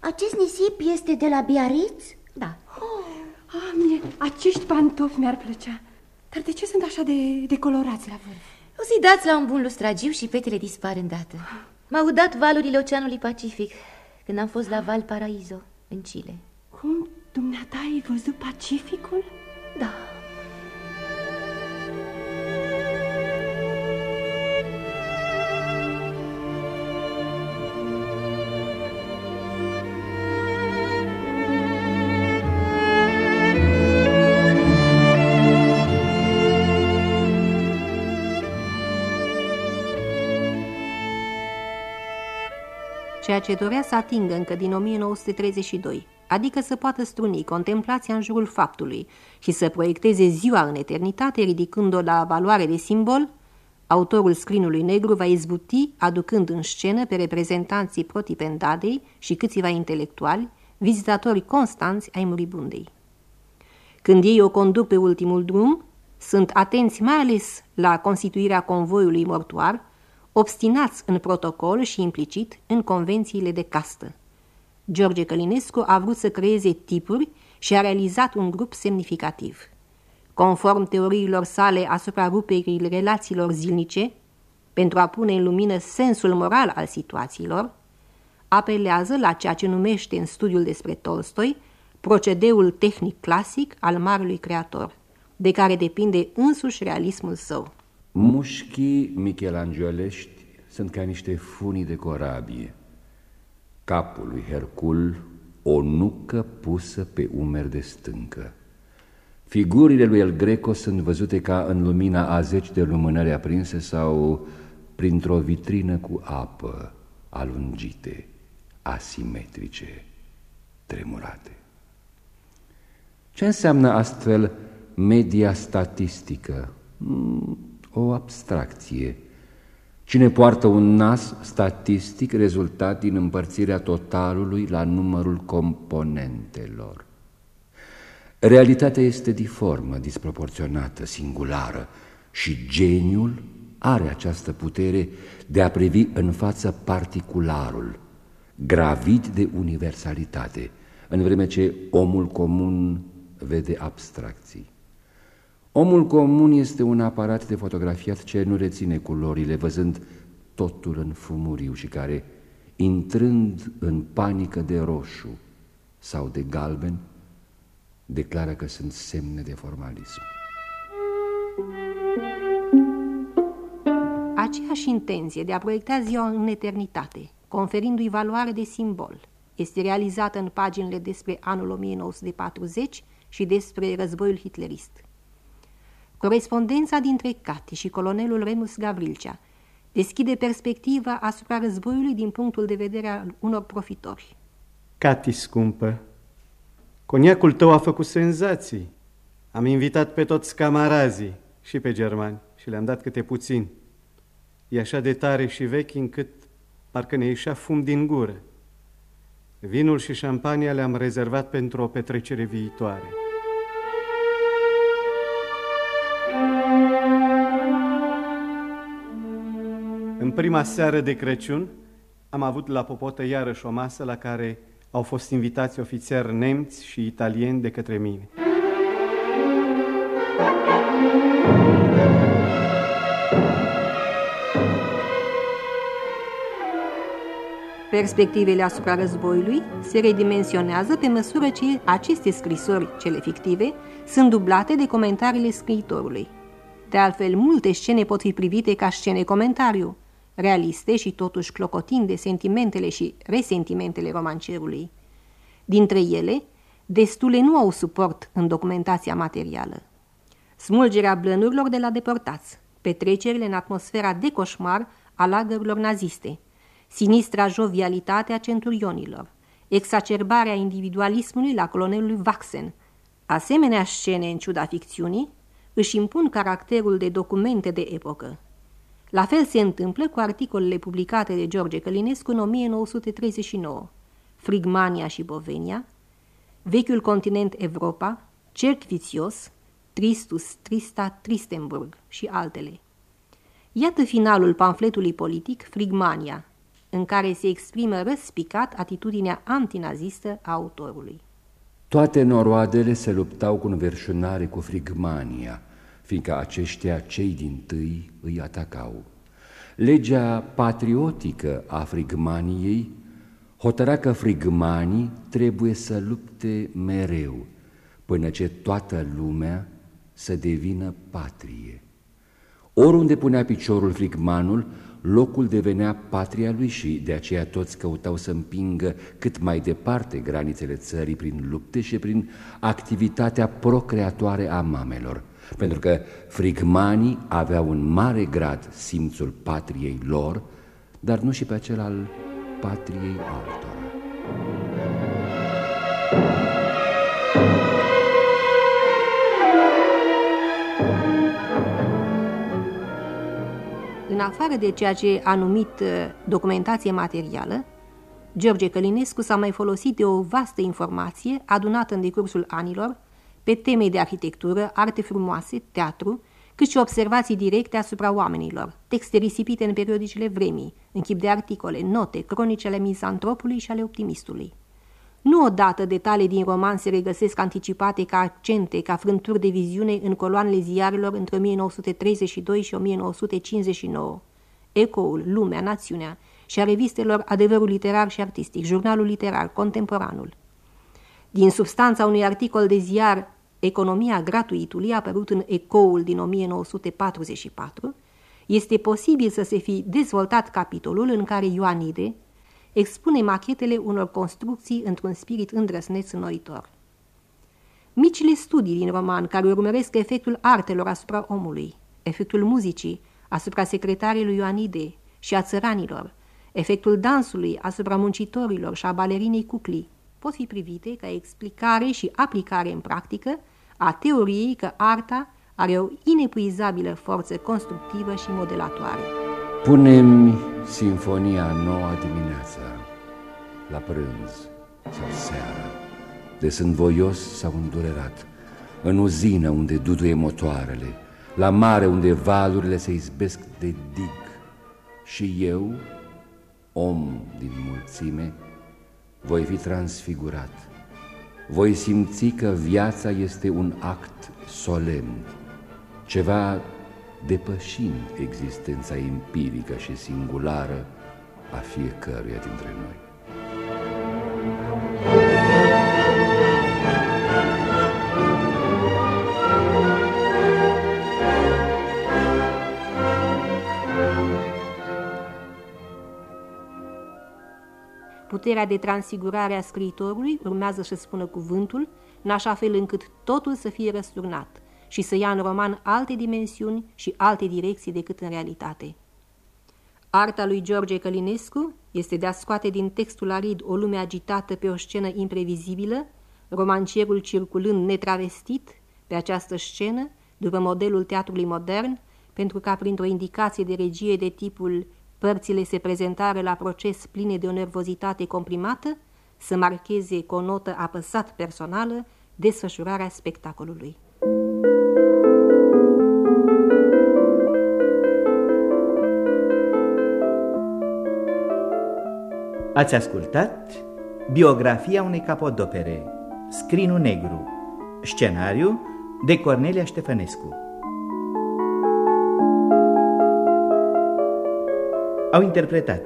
Acest nisip este de la Biarritz? Da. Oh, a, mie, acești pantofi mi-ar plăcea. Dar de ce sunt așa de decolorați la vârf? O să-i dați la un bun lustragiu și fetele dispar îndată. M-au dat valurile Oceanului Pacific când am fost la Valparaiso, în Chile. Cum? Dumneata ai văzut Pacificul? Da. Ce dorea să atingă încă din 1932, adică să poată struni contemplația în jurul faptului și să proiecteze ziua în eternitate, ridicând-o la valoare de simbol, autorul scrinului negru va izbuti aducând în scenă pe reprezentanții protipendadei și câțiva intelectuali, vizitatori constanți ai muribundei. Când ei o conduc pe ultimul drum, sunt atenți mai ales la constituirea convoiului mortuar, obstinați în protocol și implicit în convențiile de castă. George Călinescu a vrut să creeze tipuri și a realizat un grup semnificativ. Conform teoriilor sale asupra ruperii relațiilor zilnice, pentru a pune în lumină sensul moral al situațiilor, apelează la ceea ce numește în studiul despre Tolstoi procedeul tehnic clasic al marelui creator, de care depinde însuși realismul său. Mușchii michelangelești sunt ca niște funii de corabie. Capul lui Hercul, o nucă pusă pe umeri de stâncă. Figurile lui El Greco sunt văzute ca în lumina a zeci de lumânări aprinse sau printr-o vitrină cu apă, alungite, asimetrice, tremurate. Ce înseamnă astfel media statistică, mm, o abstracție. Cine poartă un nas statistic rezultat din împărțirea totalului la numărul componentelor. Realitatea este diformă, disproporționată, singulară și geniul are această putere de a privi în față particularul, gravid de universalitate, în vreme ce omul comun vede abstracții. Omul comun este un aparat de fotografiat ce nu reține culorile, văzând totul în fumuriu și care, intrând în panică de roșu sau de galben, declară că sunt semne de formalism. Aceeași intenție de a proiecta ziua în eternitate, conferindu-i valoare de simbol, este realizată în paginile despre anul 1940 și despre războiul hitlerist. Corespondența dintre Cati și colonelul Remus Gavrilcea deschide perspectiva asupra războiului din punctul de vedere al unor profitori. Cati, scumpă, coniacul tău a făcut senzații. Am invitat pe toți camarazii și pe germani și le-am dat câte puțin. E așa de tare și vechi încât parcă ne ieșea fum din gură. Vinul și șampania le-am rezervat pentru o petrecere viitoare. În prima seară de Crăciun am avut la Popotă iarăși o masă la care au fost invitați ofițeri nemți și italieni de către mine. Perspectivele asupra războiului se redimensionează pe măsură ce aceste scrisori, cele fictive, sunt dublate de comentariile scriitorului. De altfel, multe scene pot fi privite ca scene comentariu, realiste și totuși clocotind de sentimentele și resentimentele romancerului. Dintre ele, destule nu au suport în documentația materială. Smulgerea blănurilor de la deportați, petrecerile în atmosfera de coșmar a lagărilor naziste, sinistra jovialitate a centurionilor, exacerbarea individualismului la colonelului Vaxen. Asemenea scene, în ciuda ficțiunii, își impun caracterul de documente de epocă. La fel se întâmplă cu articolele publicate de George Călinescu în 1939, Frigmania și Bovenia, Vechiul continent Europa, Cerc vițios, Tristus, Trista, Tristenburg și altele. Iată finalul pamfletului politic Frigmania, în care se exprimă răspicat atitudinea antinazistă a autorului. Toate noroadele se luptau cu înverșunare cu Frigmania, fiindcă aceștia cei din tâi îi atacau. Legea patriotică a Frigmaniei hotăra că frigmanii trebuie să lupte mereu, până ce toată lumea să devină patrie. Oriunde punea piciorul frigmanul, locul devenea patria lui și de aceea toți căutau să împingă cât mai departe granițele țării prin lupte și prin activitatea procreatoare a mamelor, pentru că frigmanii aveau un mare grad simțul patriei lor, dar nu și pe acel al patriei altora. În afară de ceea ce a numit uh, documentație materială, George Călinescu s-a mai folosit de o vastă informație adunată în decursul anilor pe teme de arhitectură, arte frumoase, teatru, cât și observații directe asupra oamenilor, texte risipite în periodicele vremii, în chip de articole, note, cronice ale mizantropului și ale optimistului. Nu odată detalii din roman se regăsesc anticipate ca accente, ca frânturi de viziune în coloanele ziarelor între 1932 și 1959. Ecoul, Lumea, Națiunea și a revistelor Adevărul literar și artistic, Jurnalul literar, Contemporanul. Din substanța unui articol de ziar Economia gratuitului, apărut în Ecoul din 1944, este posibil să se fi dezvoltat capitolul în care Ioanide, expune machetele unor construcții într-un spirit îndrăsneț înnoitor. Micile studii din roman care urmăresc efectul artelor asupra omului, efectul muzicii asupra secretarului lui Ioanide și a țăranilor, efectul dansului asupra muncitorilor și a balerinei cuclii, pot fi privite ca explicare și aplicare în practică a teoriei că arta are o inepuizabilă forță constructivă și modelatoare. Punem sinfonia noua dimineața, la prânz sau seara, de sunt voios sau îndurerat, în uzină unde duduie motoarele, la mare unde valurile se izbesc de dig. Și eu, om din mulțime, voi fi transfigurat. Voi simți că viața este un act solemn, ceva depășind existența empirică și singulară a fiecăruia dintre noi. Puterea de transigurare a scriitorului urmează să spună cuvântul, în așa fel încât totul să fie răsturnat și să ia în roman alte dimensiuni și alte direcții decât în realitate. Arta lui George Călinescu este de a scoate din textul arid o lume agitată pe o scenă imprevizibilă, romancierul circulând netravestit pe această scenă, după modelul teatrului modern, pentru ca printr-o indicație de regie de tipul Părțile se prezentare la proces pline de o nervozitate comprimată, să marcheze cu o notă apăsat personală desfășurarea spectacolului. Ați ascultat biografia unei capodopere, Scrinul Negru, scenariu de Cornelia Ștefănescu. Au interpretat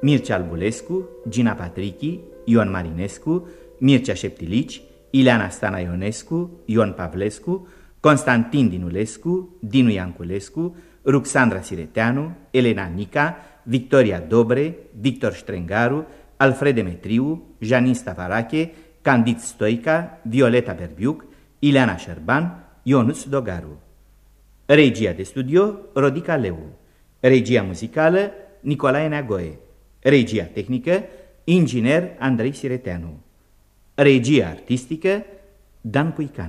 Mircea Albulescu, Gina Patrichi, Ion Marinescu, Mircea Șeptilici, Ileana Stana Ionescu, Ion Pavlescu, Constantin Dinulescu, Dinu Ianculescu, Ruxandra Sireteanu, Elena Nica, Victoria Dobre, Victor Strengaru, Alfred Demetriu, Janin Stavarache, Candid Stoica, Violeta Berbiuc, Ileana Șerban, Ionuț Dogaru. Regia de studio, Rodica Leu. Regia muzicală, Nicolae Neagoe. Regia tehnică, inginer Andrei Sireteanu. Regia artistică, Dan Puican.